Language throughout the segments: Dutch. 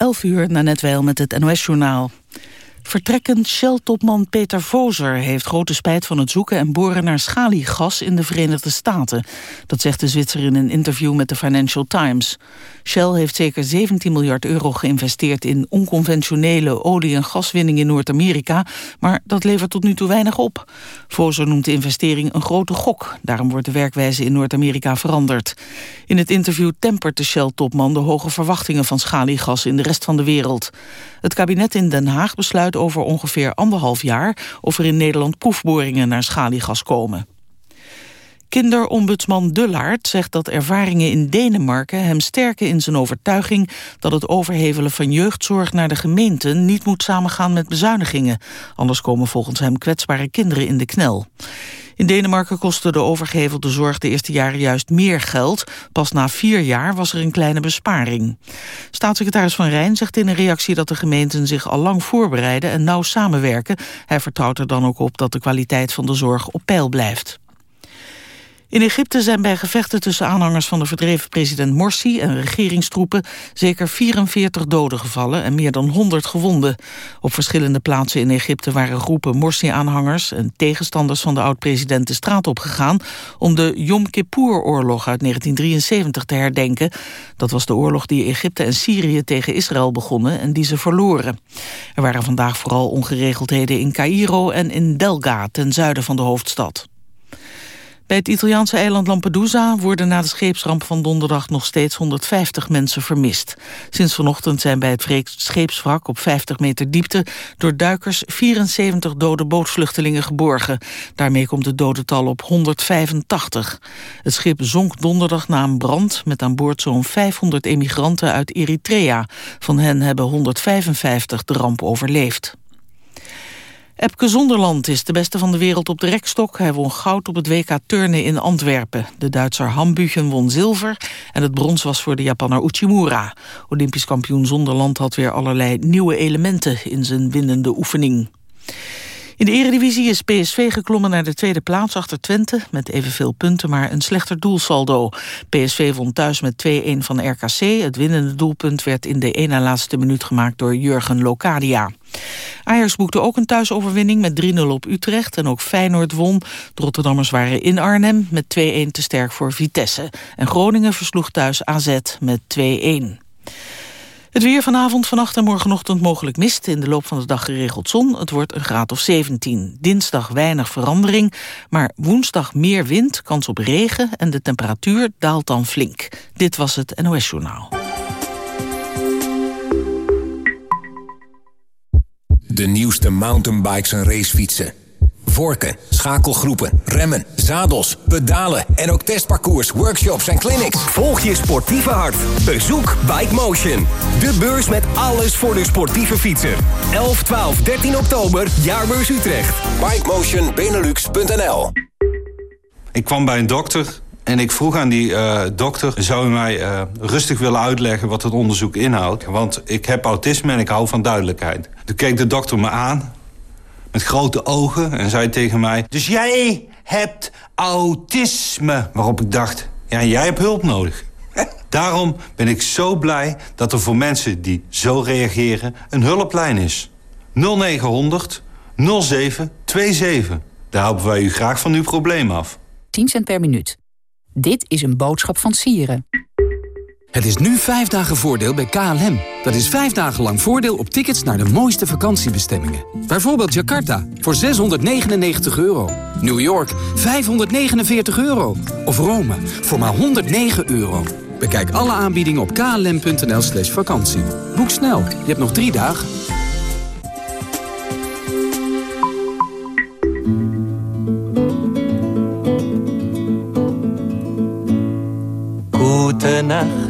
11 uur na net wel met het NOS-journaal. Vertrekkend Shell-topman Peter Vozer heeft grote spijt van het zoeken en boren naar schaliegas in de Verenigde Staten. Dat zegt de Zwitser in een interview met de Financial Times. Shell heeft zeker 17 miljard euro geïnvesteerd in onconventionele olie- en gaswinning in Noord-Amerika, maar dat levert tot nu toe weinig op. Vozer noemt de investering een grote gok. Daarom wordt de werkwijze in Noord-Amerika veranderd. In het interview tempert de Shell-topman de hoge verwachtingen van schaliegas in de rest van de wereld. Het kabinet in Den Haag besluit over ongeveer anderhalf jaar of er in Nederland proefboringen naar schaliegas komen. Kinderombudsman Dullaert zegt dat ervaringen in Denemarken hem sterken in zijn overtuiging dat het overhevelen van jeugdzorg naar de gemeenten niet moet samengaan met bezuinigingen. Anders komen volgens hem kwetsbare kinderen in de knel. In Denemarken kostte de overgehevelde zorg de eerste jaren juist meer geld. Pas na vier jaar was er een kleine besparing. Staatssecretaris Van Rijn zegt in een reactie dat de gemeenten zich al lang voorbereiden en nauw samenwerken. Hij vertrouwt er dan ook op dat de kwaliteit van de zorg op peil blijft. In Egypte zijn bij gevechten tussen aanhangers van de verdreven president Morsi en regeringstroepen zeker 44 doden gevallen en meer dan 100 gewonden. Op verschillende plaatsen in Egypte waren groepen Morsi-aanhangers en tegenstanders van de oud-president de straat opgegaan om de Yom Kippur-oorlog uit 1973 te herdenken. Dat was de oorlog die Egypte en Syrië tegen Israël begonnen en die ze verloren. Er waren vandaag vooral ongeregeldheden in Cairo en in Delga ten zuiden van de hoofdstad. Bij het Italiaanse eiland Lampedusa worden na de scheepsramp van donderdag nog steeds 150 mensen vermist. Sinds vanochtend zijn bij het scheepswrak op 50 meter diepte door duikers 74 dode bootvluchtelingen geborgen. Daarmee komt het dodental op 185. Het schip zonk donderdag na een brand met aan boord zo'n 500 emigranten uit Eritrea. Van hen hebben 155 de ramp overleefd. Epke Zonderland is de beste van de wereld op de rekstok. Hij won goud op het WK turnen in Antwerpen. De Duitser Hambuchen won zilver en het brons was voor de Japanner Uchimura. Olympisch kampioen Zonderland had weer allerlei nieuwe elementen in zijn winnende oefening. In de eredivisie is PSV geklommen naar de tweede plaats achter Twente... met evenveel punten, maar een slechter doelsaldo. PSV won thuis met 2-1 van RKC. Het winnende doelpunt werd in de ene laatste minuut gemaakt door Jurgen Locadia. Ajax boekte ook een thuisoverwinning met 3-0 op Utrecht en ook Feyenoord won. De Rotterdammers waren in Arnhem met 2-1 te sterk voor Vitesse. En Groningen versloeg thuis AZ met 2-1. Het weer vanavond, vannacht en morgenochtend mogelijk mist. In de loop van de dag geregeld zon. Het wordt een graad of 17. Dinsdag weinig verandering. Maar woensdag meer wind, kans op regen... en de temperatuur daalt dan flink. Dit was het NOS Journaal. De nieuwste mountainbikes en racefietsen vorken, schakelgroepen, remmen, zadels, pedalen en ook testparcours, workshops en clinics. Volg je sportieve hart. Bezoek Bike Motion. De beurs met alles voor de sportieve fietser. 11, 12, 13 oktober, Jaarbeurs Utrecht. BikemotionBenelux.nl Ik kwam bij een dokter en ik vroeg aan die uh, dokter... zou u mij uh, rustig willen uitleggen wat het onderzoek inhoudt? Want ik heb autisme en ik hou van duidelijkheid. Toen keek de dokter me aan met grote ogen en zei tegen mij... Dus jij hebt autisme. Waarop ik dacht, ja, jij hebt hulp nodig. Daarom ben ik zo blij dat er voor mensen die zo reageren... een hulplijn is. 0900 0727. Daar helpen wij u graag van uw probleem af. 10 cent per minuut. Dit is een boodschap van Sieren. Het is nu vijf dagen voordeel bij KLM. Dat is vijf dagen lang voordeel op tickets naar de mooiste vakantiebestemmingen. Bijvoorbeeld Jakarta voor 699 euro. New York 549 euro. Of Rome voor maar 109 euro. Bekijk alle aanbiedingen op klm.nl slash vakantie. Boek snel, je hebt nog drie dagen. Gute Nacht,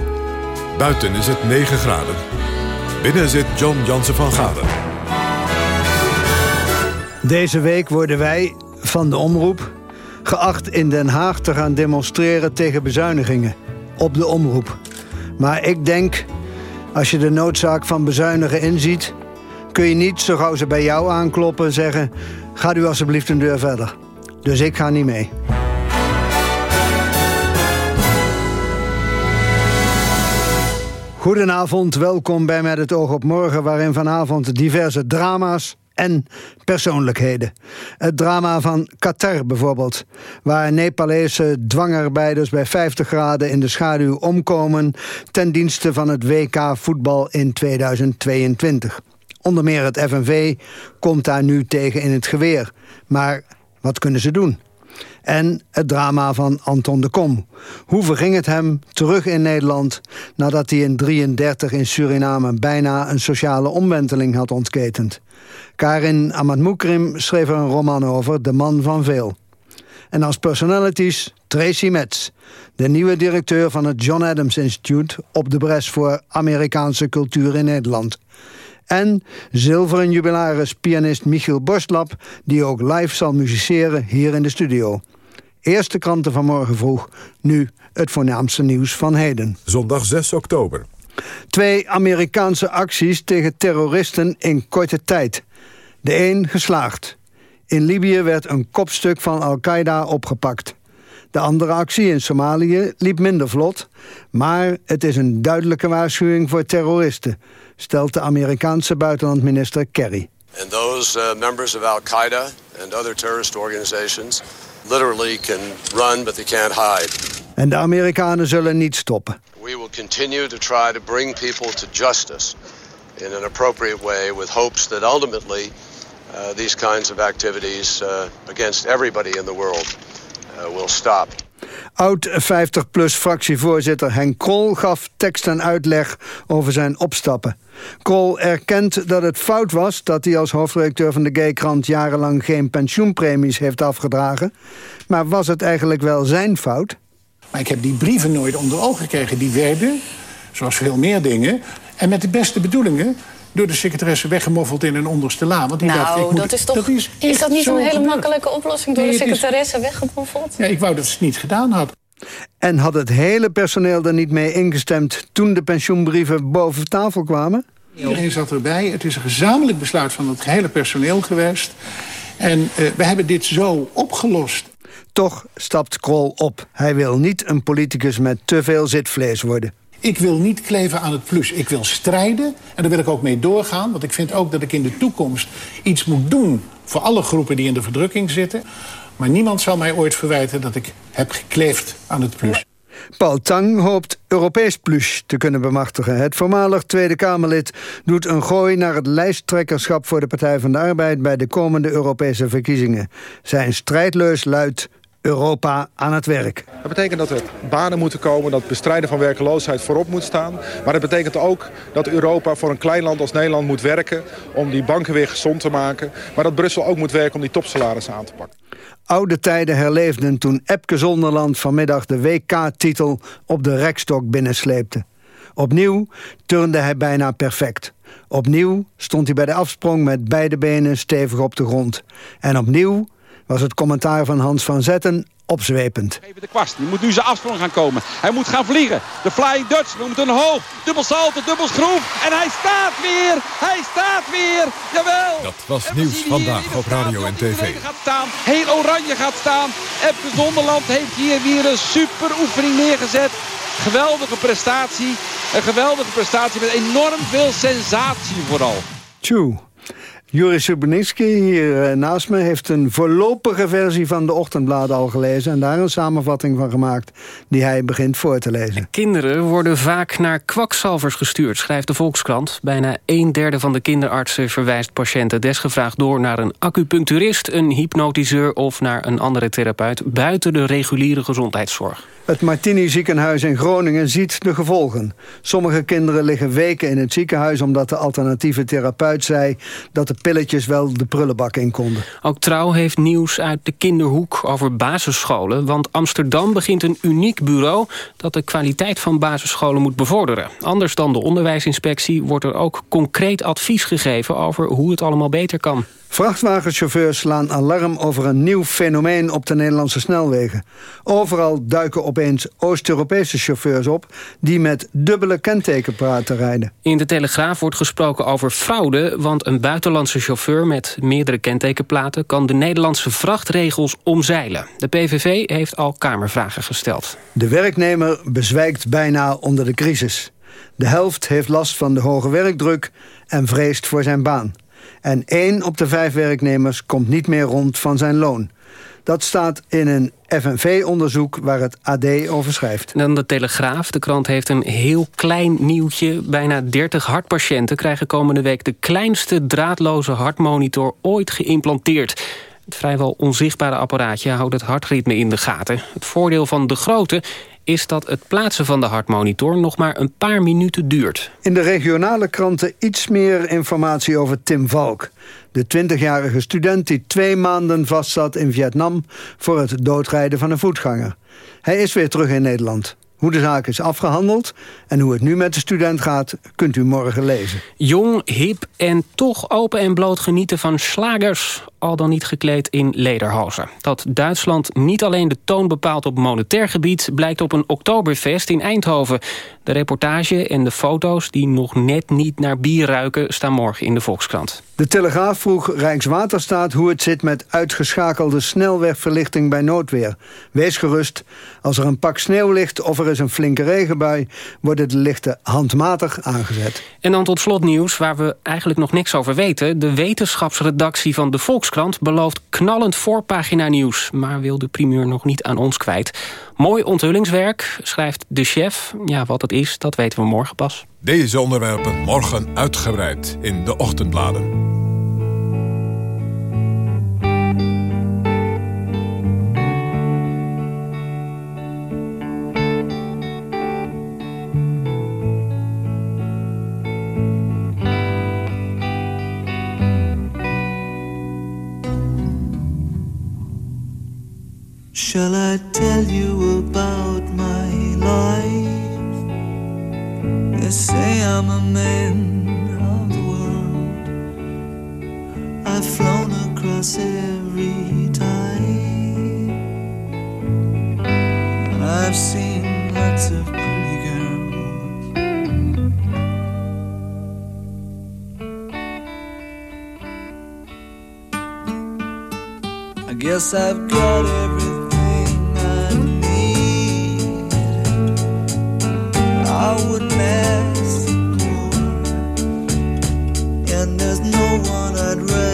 Buiten is het 9 graden. Binnen zit John Jansen van Galen. Deze week worden wij van de omroep geacht in Den Haag te gaan demonstreren tegen bezuinigingen op de omroep. Maar ik denk, als je de noodzaak van bezuinigen inziet, kun je niet zo gauw ze bij jou aankloppen zeggen: Gaat u alsjeblieft een deur verder. Dus ik ga niet mee. Goedenavond, welkom bij Met het oog op morgen... waarin vanavond diverse drama's en persoonlijkheden. Het drama van Qatar bijvoorbeeld... waar Nepalese dwangarbeiders bij 50 graden in de schaduw omkomen... ten dienste van het WK voetbal in 2022. Onder meer het FNV komt daar nu tegen in het geweer. Maar wat kunnen ze doen? En het drama van Anton de Kom. Hoe verging het hem terug in Nederland... nadat hij in 33 in Suriname bijna een sociale omwenteling had ontketend? Karin Amatmoukrim schreef er een roman over, De Man van Veel. En als personalities Tracy Metz, de nieuwe directeur van het John Adams Institute... op de bres voor Amerikaanse cultuur in Nederland... En zilveren jubilaris pianist Michiel Borstlap... die ook live zal musiceren hier in de studio. Eerste kranten van morgen vroeg, nu het voornaamste nieuws van heden. Zondag 6 oktober. Twee Amerikaanse acties tegen terroristen in korte tijd. De een geslaagd. In Libië werd een kopstuk van Al-Qaeda opgepakt. De andere actie in Somalië liep minder vlot... maar het is een duidelijke waarschuwing voor terroristen... stelt de Amerikaanse buitenlandminister Kerry. And those uh, members of Al-Qaeda and other terrorist organizations literally can run but they can't hide. En de Amerikanen zullen niet stoppen. We will continue to try to bring people to justice in an appropriate way with hopes that ultimately uh, these kinds of activities uh, against everybody in the world uh, will stop. Oud 50PLUS fractievoorzitter Henk Krol gaf tekst en uitleg over zijn opstappen. Krol erkent dat het fout was dat hij als hoofdredacteur van de Gaykrant jarenlang geen pensioenpremies heeft afgedragen. Maar was het eigenlijk wel zijn fout? Maar ik heb die brieven nooit onder ogen gekregen. Die werden, zoals veel meer dingen, en met de beste bedoelingen door de secretaresse weggemoffeld in een onderste la. Want die nou, dacht, ik moet, dat is toch... is, is, dat niet een hele gebeurd. makkelijke oplossing door Nee, de is- secretaresse weggemoffeld? Ja, ik wou dat ze het niet gedaan had. En had het hele personeel er niet mee ingestemd toen de pensioenbrieven boven tafel kwamen? Iedereen zat erbij. Het is een gezamenlijk besluit van het gehele personeel geweest. En eh, we hebben dit zo opgelost. Toch stapt Krol op. Hij wil niet een politicus met te veel zitvlees worden. Ik wil niet kleven aan het plus. Ik wil strijden en daar wil ik ook mee doorgaan. Want ik vind ook dat ik in de toekomst iets moet doen... voor alle groepen die in de verdrukking zitten. Maar niemand zal mij ooit verwijten dat ik heb gekleefd aan het plus. Paul Tang hoopt Europees plus te kunnen bemachtigen. Het voormalig Tweede Kamerlid doet een gooi naar het lijsttrekkerschap voor de Partij van de Arbeid bij de komende Europese verkiezingen. Zijn strijdleus luidt Europa aan het werk. Dat betekent dat er banen moeten komen, dat bestrijden van werkeloosheid voorop moet staan. Maar dat betekent ook dat Europa voor een klein land als Nederland moet werken... om die banken weer gezond te maken. Maar dat Brussel ook moet werken om die topsalarissen aan te pakken. Oude tijden herleefden toen Epke Zonderland vanmiddag de WK-titel op de rekstok binnensleepte. Opnieuw turnde hij bijna perfect. Opnieuw stond hij bij de afsprong met beide benen stevig op de grond. En opnieuw was het commentaar van Hans van Zetten opzwepend. Even de kwast. Die moet nu zijn afsprong gaan komen. Hij moet gaan vliegen. De Flying Dutch noemt een hoog. Dubbel salto, dubbel schroef. En hij staat weer. Hij staat weer. Jawel. Dat was nieuws vandaag op radio en tv. gaat staan. Heel oranje gaat staan. Epke Zonderland heeft hier weer een super oefening neergezet. Geweldige prestatie. Een geweldige prestatie met enorm veel sensatie vooral. Tjoe. Joris Subinitsky, hier eh, naast me, heeft een voorlopige versie van de Ochtendbladen al gelezen... en daar een samenvatting van gemaakt die hij begint voor te lezen. Kinderen worden vaak naar kwakzalvers gestuurd, schrijft de Volkskrant. Bijna een derde van de kinderartsen verwijst patiënten desgevraagd door... naar een acupuncturist, een hypnotiseur of naar een andere therapeut... buiten de reguliere gezondheidszorg. Het Martini ziekenhuis in Groningen ziet de gevolgen. Sommige kinderen liggen weken in het ziekenhuis... omdat de alternatieve therapeut zei dat de pilletjes wel de prullenbak in konden. Ook Trouw heeft nieuws uit de kinderhoek over basisscholen. Want Amsterdam begint een uniek bureau... dat de kwaliteit van basisscholen moet bevorderen. Anders dan de onderwijsinspectie wordt er ook concreet advies gegeven... over hoe het allemaal beter kan. Vrachtwagenchauffeurs slaan alarm over een nieuw fenomeen op de Nederlandse snelwegen. Overal duiken opeens Oost-Europese chauffeurs op... die met dubbele kentekenplaten rijden. In de Telegraaf wordt gesproken over fraude... want een buitenlandse chauffeur met meerdere kentekenplaten... kan de Nederlandse vrachtregels omzeilen. De PVV heeft al Kamervragen gesteld. De werknemer bezwijkt bijna onder de crisis. De helft heeft last van de hoge werkdruk en vreest voor zijn baan. En één op de vijf werknemers komt niet meer rond van zijn loon. Dat staat in een FNV-onderzoek waar het AD over schrijft. Dan de Telegraaf. De krant heeft een heel klein nieuwtje. Bijna 30 hartpatiënten krijgen komende week... de kleinste draadloze hartmonitor ooit geïmplanteerd. Het vrijwel onzichtbare apparaatje houdt het hartritme in de gaten. Het voordeel van de grote is dat het plaatsen van de hartmonitor nog maar een paar minuten duurt. In de regionale kranten iets meer informatie over Tim Valk. De 20-jarige student die twee maanden vastzat in Vietnam... voor het doodrijden van een voetganger. Hij is weer terug in Nederland. Hoe de zaak is afgehandeld en hoe het nu met de student gaat... kunt u morgen lezen. Jong, hip en toch open en bloot genieten van slagers... al dan niet gekleed in lederhozen. Dat Duitsland niet alleen de toon bepaalt op monetair gebied... blijkt op een Oktoberfest in Eindhoven. De reportage en de foto's die nog net niet naar bier ruiken... staan morgen in de Volkskrant. De Telegraaf vroeg Rijkswaterstaat hoe het zit met uitgeschakelde snelwegverlichting bij noodweer. Wees gerust, als er een pak sneeuw ligt of er is een flinke regenbui... worden de lichten handmatig aangezet. En dan tot slot nieuws waar we eigenlijk nog niks over weten. De wetenschapsredactie van de Volkskrant belooft knallend voorpagina nieuws... maar wil de primeur nog niet aan ons kwijt. Mooi onthullingswerk, schrijft de chef. Ja, wat het is, dat weten we morgen pas. Deze onderwerpen morgen uitgebreid in de ochtendbladen. Shall I tell you about my life? Say I'm a man of the world. I've flown across every tide. I've seen lots of pretty girls. I guess I've got everything. I need I wouldn't ask There's no one I'd rather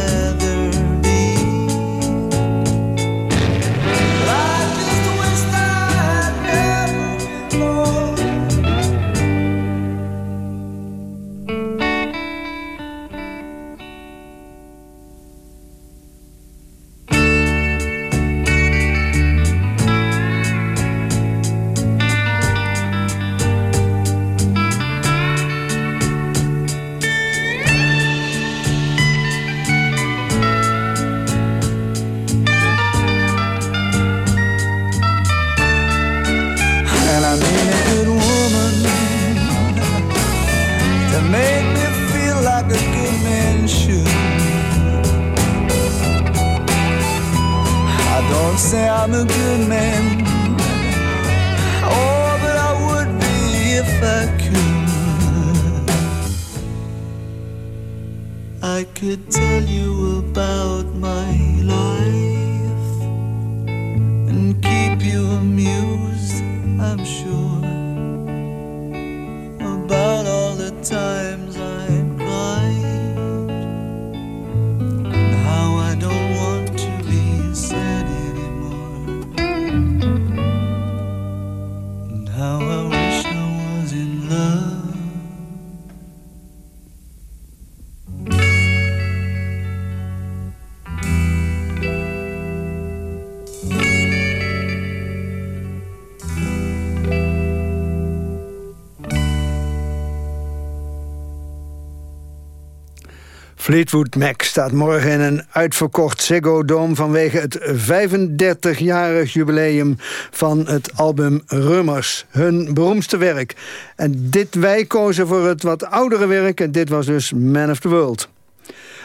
Fleetwood Mac staat morgen in een uitverkocht Ziggo Dome... vanwege het 35-jarig jubileum van het album Rummers. Hun beroemdste werk. En dit wij kozen voor het wat oudere werk... en dit was dus Man of the World.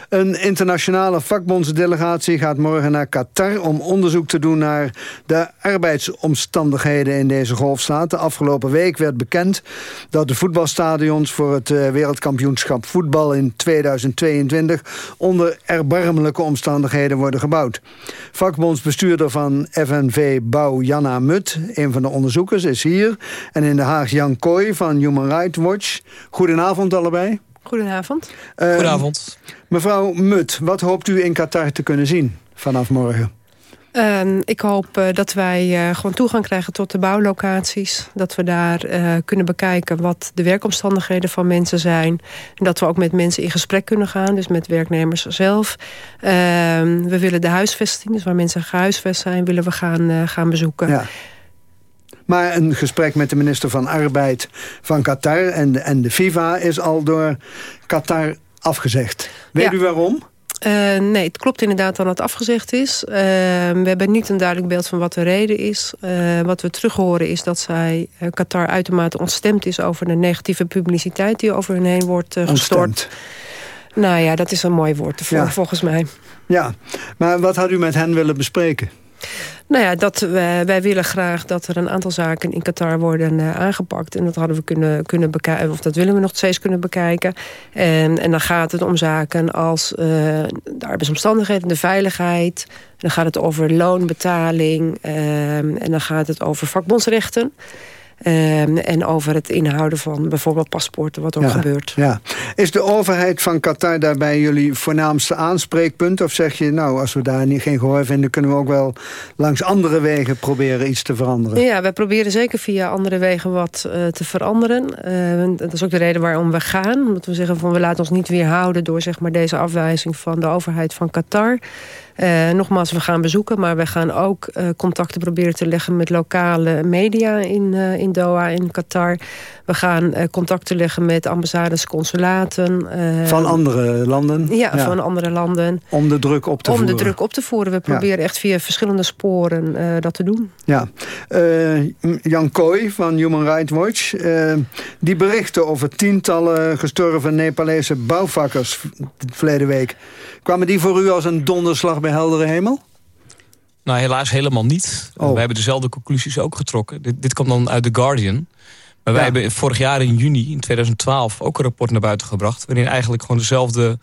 Een internationale vakbondsdelegatie gaat morgen naar Qatar... om onderzoek te doen naar de arbeidsomstandigheden in deze golfstaat. De afgelopen week werd bekend dat de voetbalstadions... voor het eh, wereldkampioenschap voetbal in 2022... onder erbarmelijke omstandigheden worden gebouwd. Vakbondsbestuurder van FNV Bouw Janna Mut, een van de onderzoekers, is hier. En in Den Haag Jan Kooi van Human Rights Watch. Goedenavond allebei. Goedenavond. Uh, Goedenavond. Mevrouw Mut, wat hoopt u in Qatar te kunnen zien vanaf morgen? Uh, ik hoop uh, dat wij uh, gewoon toegang krijgen tot de bouwlocaties. Dat we daar kunnen bekijken wat de werkomstandigheden van mensen zijn. En dat we ook met mensen in gesprek kunnen gaan. Dus met werknemers zelf. Ehm, we willen de huisvesting, dus waar mensen gehuisvest zijn... willen we gaan, gaan bezoeken. Ja. Maar een gesprek met de minister van Arbeid van Qatar en de, en de FIFA is al door Qatar afgezegd. Weet Ja. u waarom? Uh, nee, het klopt inderdaad dat het afgezegd is. Uh, we hebben niet een duidelijk beeld van wat de reden is. Uh, wat we terug horen is dat zij Qatar uitermate ontstemd is... over de negatieve publiciteit die over hun heen wordt gestort. Ontstemd. Nou ja, dat is een mooi woord ervoor, Ja. volgens mij. Ja, maar wat had u met hen willen bespreken? Nou ja, dat wij, wij willen graag dat er een aantal zaken in Qatar worden uh, aangepakt. En dat hadden we kunnen, kunnen bekijken, of dat willen we nog steeds kunnen bekijken. En, en dan gaat het om zaken als uh, de arbeidsomstandigheden, de veiligheid. Dan gaat het over loonbetaling. Uh, en dan gaat het over vakbondsrechten. Um, en over het inhouden van bijvoorbeeld paspoorten, wat ook ja, gebeurt. Ja. Is de overheid van Qatar daarbij jullie voornaamste aanspreekpunt? Of zeg je, nou, als we daar niet geen gehoor vinden... kunnen we ook wel langs andere wegen proberen iets te veranderen? Ja, wij proberen zeker via andere wegen wat uh, te veranderen. Uh, dat is ook de reden waarom we gaan. Omdat we zeggen, van, we laten ons niet weerhouden... door zeg maar, deze afwijzing van de overheid van Qatar... Uh, nogmaals, we gaan bezoeken, maar we gaan ook uh, contacten proberen te leggen met lokale media in, uh, in Doha, in Qatar. We gaan contacten leggen met ambassades, consulaten. van andere landen? Ja, ja, van andere landen. Om de druk op te Om voeren? Om de druk op te voeren. We proberen ja. echt via verschillende sporen dat te doen. Ja. Jan Kooi van Human Rights Watch. die berichten over tientallen gestorven Nepalese bouwvakkers verleden week. Kwamen die voor u als een donderslag bij heldere hemel? Nou, helaas helemaal niet. Oh. We hebben dezelfde conclusies ook getrokken. Dit, dit kwam dan uit The Guardian. Maar wij ja. hebben vorig jaar in juni, in 2012, ook een rapport naar buiten gebracht... waarin eigenlijk gewoon dezelfde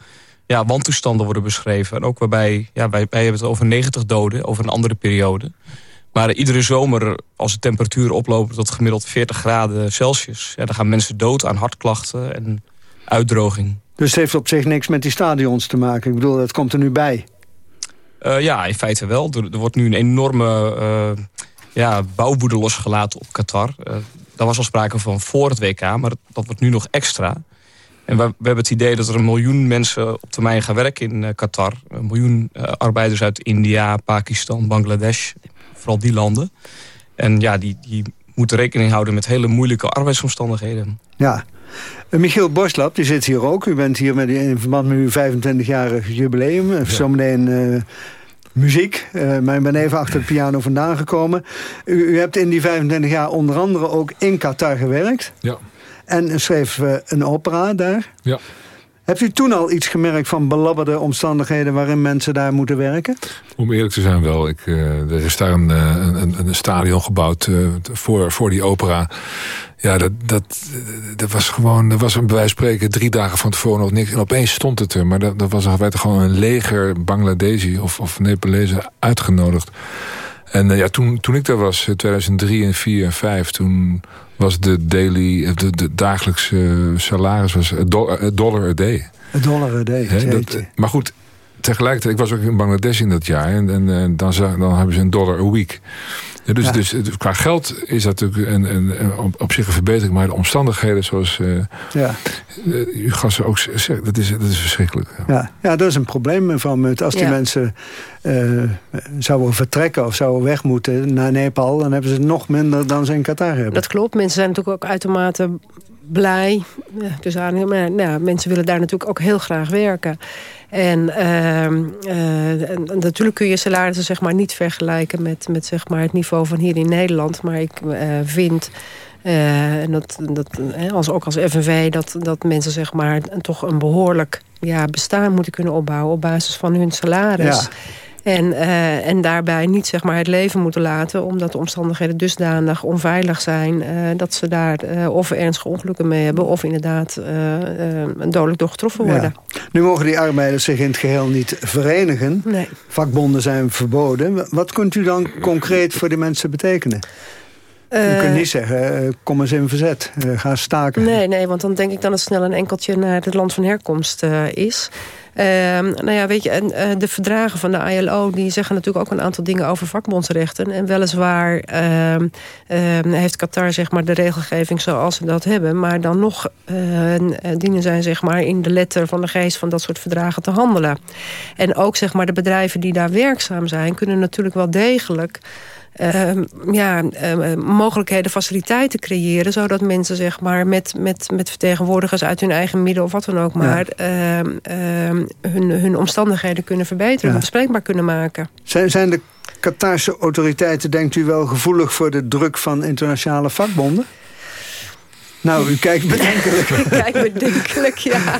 ja, wantoestanden worden beschreven. En ook waarbij, ja, wij, wij hebben het over 90 doden, over een andere periode. Maar iedere zomer, als de temperatuur oploopt tot gemiddeld 40 graden Celsius... Ja, dan gaan mensen dood aan hartklachten en uitdroging. Dus het heeft op zich niks met die stadions te maken? Ik bedoel, dat komt er nu bij. Uh, ja, in feite wel. Er, er wordt nu een enorme uh, ja, bouwwoede losgelaten op Qatar. Uh, daar was al sprake van voor het WK, maar dat, wordt nu nog extra. En we, we, hebben het idee dat er een miljoen mensen op termijn gaan werken in Qatar. Een miljoen arbeiders uit India, Pakistan, Bangladesh. Vooral die landen. En ja, die, die moeten rekening houden met hele moeilijke arbeidsomstandigheden. Ja, Michiel Borslap, die zit hier ook. U bent hier met, in verband met uw 25-jarig jubileum. Ja. Zometeen uh, muziek. Uh, maar ik ben even achter de piano vandaan gekomen. U, u, hebt in die 25 jaar onder andere ook in Qatar gewerkt. Ja. En schreef uh, een opera daar. Ja. Hebt u toen al iets gemerkt van belabberde omstandigheden... waarin mensen daar moeten werken? Om eerlijk te zijn wel. Ik, uh, er is daar een, een, een stadion gebouwd uh, voor, voor die opera. Ja, dat, dat, dat was gewoon... Dat was bij wijze van spreken drie dagen van tevoren nog niks. En opeens stond het er. Maar dat, dat was, werd er gewoon een leger Bangladesi of, of Nepalezen uitgenodigd. En uh, ja, toen, toen ik daar was, 2003 en 4 en 5... toen was de daily, de, de dagelijkse salaris was dollar, dollar a day. Een dollar a day, He, dat, Maar goed, tegelijkertijd, ik was ook in Bangladesh in dat jaar... en, en, en dan, dan hebben ze een dollar a week. Ja, dus, ja. dus qua geld is dat natuurlijk een, een, een, op, op zich een verbetering... maar de omstandigheden zoals uh, ja. uh, uw gasten ook zeggen, dat is, dat is verschrikkelijk. Ja. Ja, dat is een probleem van als die mensen uh, zouden vertrekken... of zouden weg moeten naar Nepal... dan hebben ze nog minder dan ze in Qatar hebben. Dat klopt. Mensen zijn natuurlijk ook uitermate blij. Dus aan, maar nou, mensen willen daar natuurlijk ook heel graag werken. En, ehm, eh, en natuurlijk kun je salarissen zeg maar, niet vergelijken met, met zeg maar, het niveau van hier in Nederland. Maar ik uh, vind en dat, dat, als, ook als FNV, dat, dat mensen zeg maar, toch een behoorlijk ja, bestaan moeten kunnen opbouwen op basis van hun salaris. Ja. En, uh, en daarbij niet zeg maar, het leven moeten laten... omdat de omstandigheden dusdanig onveilig zijn... Uh, dat ze daar uh, of ernstige ongelukken mee hebben... of inderdaad dodelijk door getroffen worden. Ja. Nu mogen die arbeiders zich in het geheel niet verenigen. Nee. Vakbonden zijn verboden. Wat kunt u dan concreet voor die mensen betekenen? Je kunt niet zeggen, kom eens in verzet, ga staken. Nee, nee, want dan denk ik dat het snel een enkeltje naar het land van herkomst is. Uh, nou ja, weet je, en, uh, de verdragen van de ILO... die zeggen natuurlijk ook een aantal dingen over vakbondsrechten. En weliswaar uh, heeft Qatar zeg maar, de regelgeving zoals ze dat hebben. Maar dan nog dienen zij zeg maar, in de letter van de geest... van dat soort verdragen te handelen. En ook zeg maar, de bedrijven die daar werkzaam zijn... kunnen natuurlijk wel degelijk... Uh, ja, uh, mogelijkheden, faciliteiten creëren... zodat mensen zeg maar, met, met, met vertegenwoordigers uit hun eigen midden... of wat dan ook maar, ja. uh, hun, hun omstandigheden kunnen verbeteren... Ja. bespreekbaar kunnen maken. Zijn, zijn de Qatarse autoriteiten, denkt u wel... gevoelig voor de druk van internationale vakbonden? Nou, u kijkt bedenkelijk. ik kijk bedenkelijk, ja.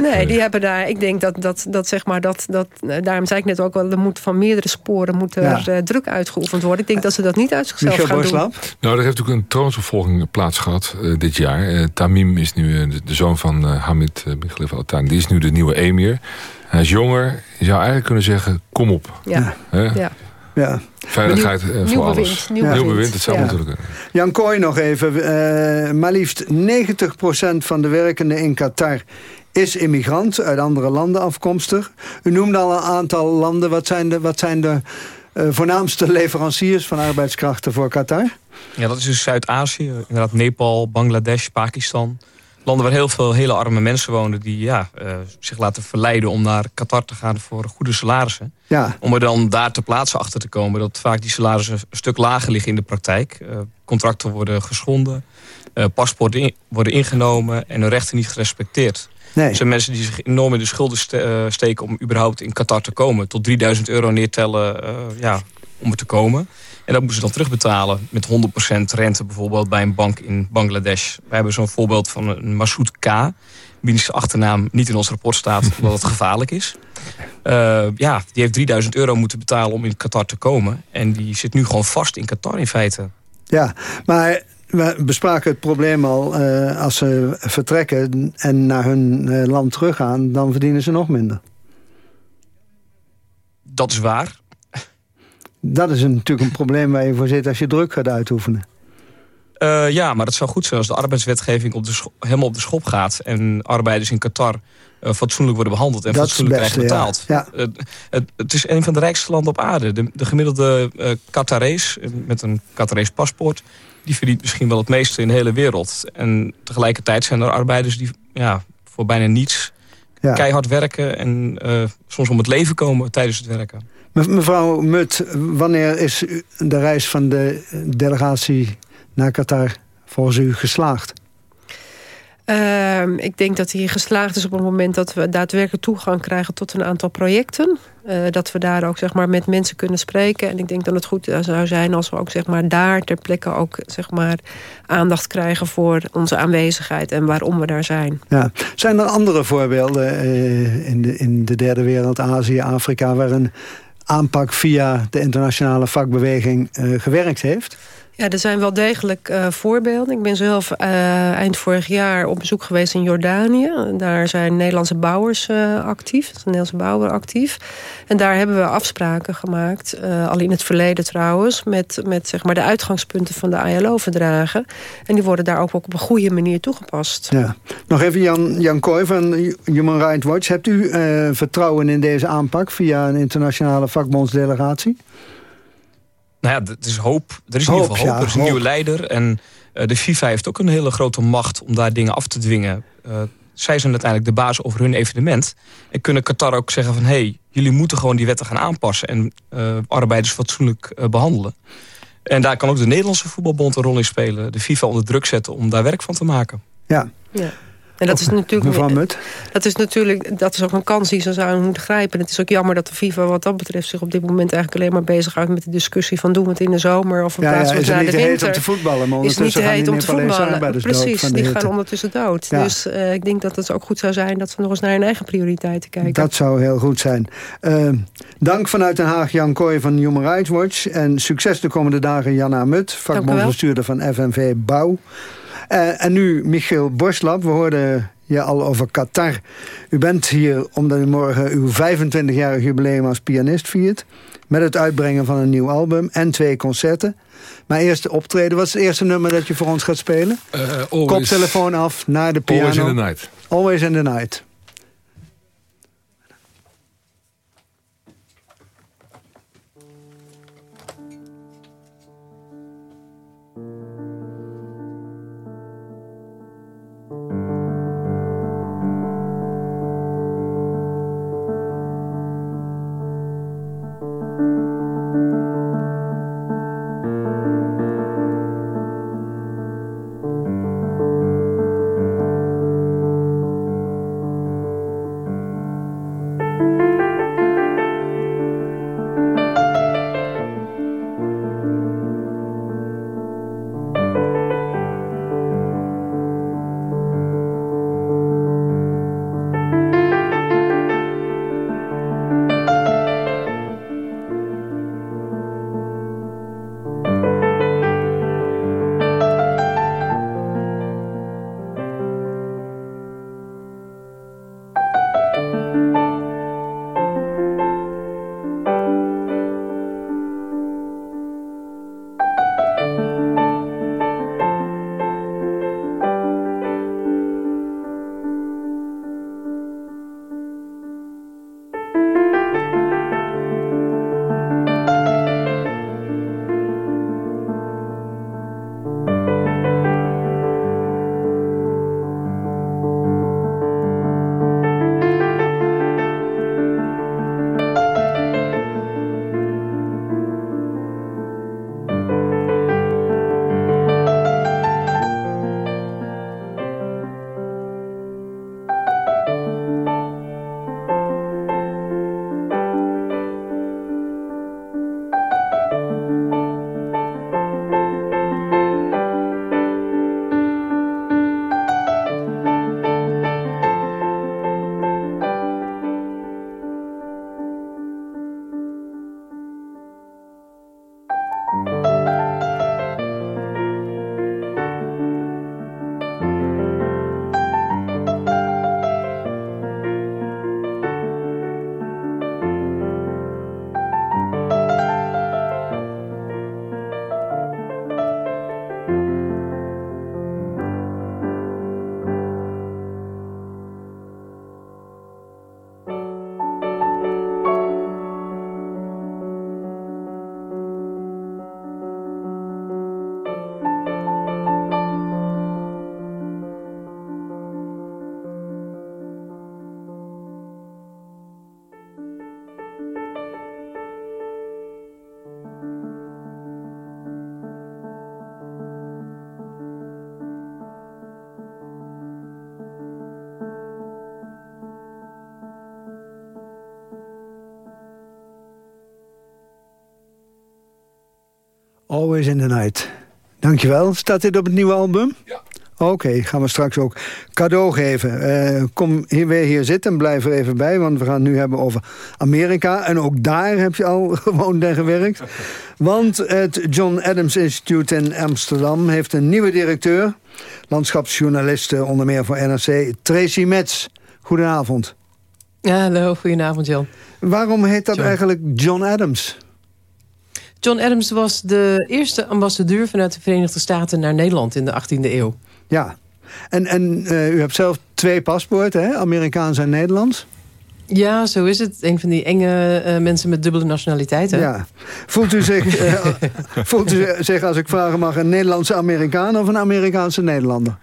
Nee, die hebben daar... Ik denk dat, dat, dat zeg maar, dat, dat... Daarom zei ik net ook wel, er moet van meerdere sporen moet er ja. uh, druk uitgeoefend worden. Ik denk dat ze dat niet uit zichzelf Michel gaan doen. Nou, er heeft natuurlijk een troonsopvolging plaats gehad uh, dit jaar. Uh, Tamim is nu de, de, zoon van Hamid uh, Bighlef al Die is nu de nieuwe emir. Hij is jonger. Je zou eigenlijk kunnen zeggen, kom op. Ja, ja. Ja. Veiligheid uh, voor nieuw alles. Bewind, nieuw, nieuw bewind, het zou ja. moeten kunnen. Jan Kooi nog even. Uh, maar liefst 90% van de werkenden in Qatar is immigrant, uit andere landen afkomstig. U noemde al een aantal landen. Wat zijn de, wat zijn de uh, voornaamste leveranciers van arbeidskrachten voor Qatar? Ja, dat is dus Zuid-Azië. Inderdaad Nepal, Bangladesh, Pakistan landen waar heel veel hele arme mensen wonen... die ja, uh, zich laten verleiden om naar Qatar te gaan voor goede salarissen. Ja. Om er dan daar ter plaatse achter te komen... dat vaak die salarissen een stuk lager liggen in de praktijk. Uh, contracten worden geschonden, uh, paspoorten in, worden ingenomen... en hun rechten niet gerespecteerd. Nee. Er zijn mensen die zich enorm in de schulden ste steken... om überhaupt in Qatar te komen. Tot 3000 euro neertellen ja, om er te komen... En dat moeten ze dan terugbetalen met 100% rente bijvoorbeeld bij een bank in Bangladesh. We hebben zo'n voorbeeld van een Masoud K. Wiens achternaam niet in ons rapport staat omdat het gevaarlijk is. Uh, ja, die heeft 3000 euro moeten betalen om in Qatar te komen. En die zit nu gewoon vast in Qatar in feite. Ja, maar we bespraken het probleem al. Uh, als ze vertrekken en naar hun uh, land teruggaan, dan verdienen ze nog minder. Dat is waar. Dat is een, natuurlijk een probleem waar je voor zit als je druk gaat uitoefenen. Uh, ja, maar het zou goed zijn als de arbeidswetgeving op de helemaal op de schop gaat... en arbeiders in Qatar uh, fatsoenlijk worden behandeld en dat fatsoenlijk beste, krijgen betaald. Ja. Ja. Uh, het, het, is een van de rijkste landen op aarde. De, de gemiddelde Qatarees met een Qatarees paspoort... die verdient misschien wel het meeste in de hele wereld. En tegelijkertijd zijn er arbeiders die ja, voor bijna niets... Ja. keihard werken en soms om het leven komen tijdens het werken. Mevrouw Mut, wanneer is de reis van de delegatie naar Qatar volgens u geslaagd? Uh, ik denk dat hij geslaagd is op het moment dat we daadwerkelijk toegang krijgen tot een aantal projecten. Uh, dat we daar ook zeg maar, met mensen kunnen spreken. En ik denk dat het goed zou zijn als we ook zeg maar, daar ter plekke ook zeg maar, aandacht krijgen voor onze aanwezigheid en waarom we daar zijn. Ja. Zijn er andere voorbeelden uh, in, de, in de derde wereld, Azië, Afrika, waar een aanpak via de internationale vakbeweging uh, gewerkt heeft? Ja, er zijn wel degelijk uh, voorbeelden. Ik ben zelf uh, eind vorig jaar op bezoek geweest in Jordanië. Daar zijn Nederlandse bouwers uh, actief. Een Nederlandse bouwer actief. En daar hebben we afspraken gemaakt, al in het verleden trouwens... met, met zeg maar, de uitgangspunten van de ILO-verdragen. En die worden daar ook op een goede manier toegepast. Ja. Nog even Jan, Jan Kooi van Human Rights Watch. Hebt u vertrouwen in deze aanpak via een internationale vakbondsdelegatie? Nou ja, het is hoop. Er is in ieder geval hoop. Ja, er is een hoop. nieuwe leider. En uh, de FIFA heeft ook een hele grote macht om daar dingen af te dwingen. Uh, zij zijn uiteindelijk de baas over hun evenement. En kunnen Qatar ook zeggen van... hé, hey, jullie moeten gewoon die wetten gaan aanpassen... en uh, arbeiders fatsoenlijk behandelen. En daar kan ook de Nederlandse voetbalbond een rol in spelen. De FIFA onder druk zetten om daar werk van te maken. Ja. Ja. En dat is natuurlijk... Mevrouw Mut? Dat is natuurlijk, dat is ook een kans die ze zouden moeten grijpen. En het is ook jammer dat de FIFA wat dat betreft zich op dit moment eigenlijk alleen maar bezighoudt met de discussie van doen we het in de zomer of in Ja, plaats ja, van is het naar niet heet om te voetballen, maar is niet heet om te voetballen. Precies, die hitte. gaan ondertussen dood. Ja. Dus eh, ik denk dat het ook goed zou zijn dat ze nog eens naar hun eigen prioriteiten kijken. Dat zou heel goed zijn. Eh, dank vanuit Den Haag Jan Kooi van Human Rights Watch. En succes de komende dagen Janna Mut, vakbondsbestuurder van FNV Bouw. Eh, en nu Michiel Borslap. We hoorden je al over Qatar. U bent hier omdat u morgen uw 25-jarig jubileum als pianist viert. Met het uitbrengen van een nieuw album en twee concerten. Maar eerst de optreden. Wat is het eerste nummer dat je voor ons gaat spelen? Eh, Koptelefoon af, naar de piano. Always in the night. Always in the night. Always in the Night. Dankjewel. Staat dit op het nieuwe album? Ja. Oké, gaan we straks ook cadeau geven. Eh, kom hier weer hier zitten en blijf er even bij... want we gaan het nu hebben over Amerika. En ook daar heb je al gewoon aan gewerkt. Want het John Adams Institute in Amsterdam... heeft een nieuwe directeur. Landschapsjournaliste onder meer voor NRC. Tracy Metz. Goedenavond. Ja, hallo, goedenavond Jan. Waarom heet dat John. eigenlijk John Adams? John Adams was de eerste ambassadeur vanuit de Verenigde Staten naar Nederland in de 18e eeuw. Ja. En, en eh, u hebt zelf twee paspoorten, hè? Amerikaans en Nederlands. Ja, zo is het. Een van die enge eh, mensen met dubbele nationaliteiten. Ja. Voelt u, zich, eh, voelt u zich, als ik vragen mag, een Nederlandse Amerikaan of een Amerikaanse Nederlander?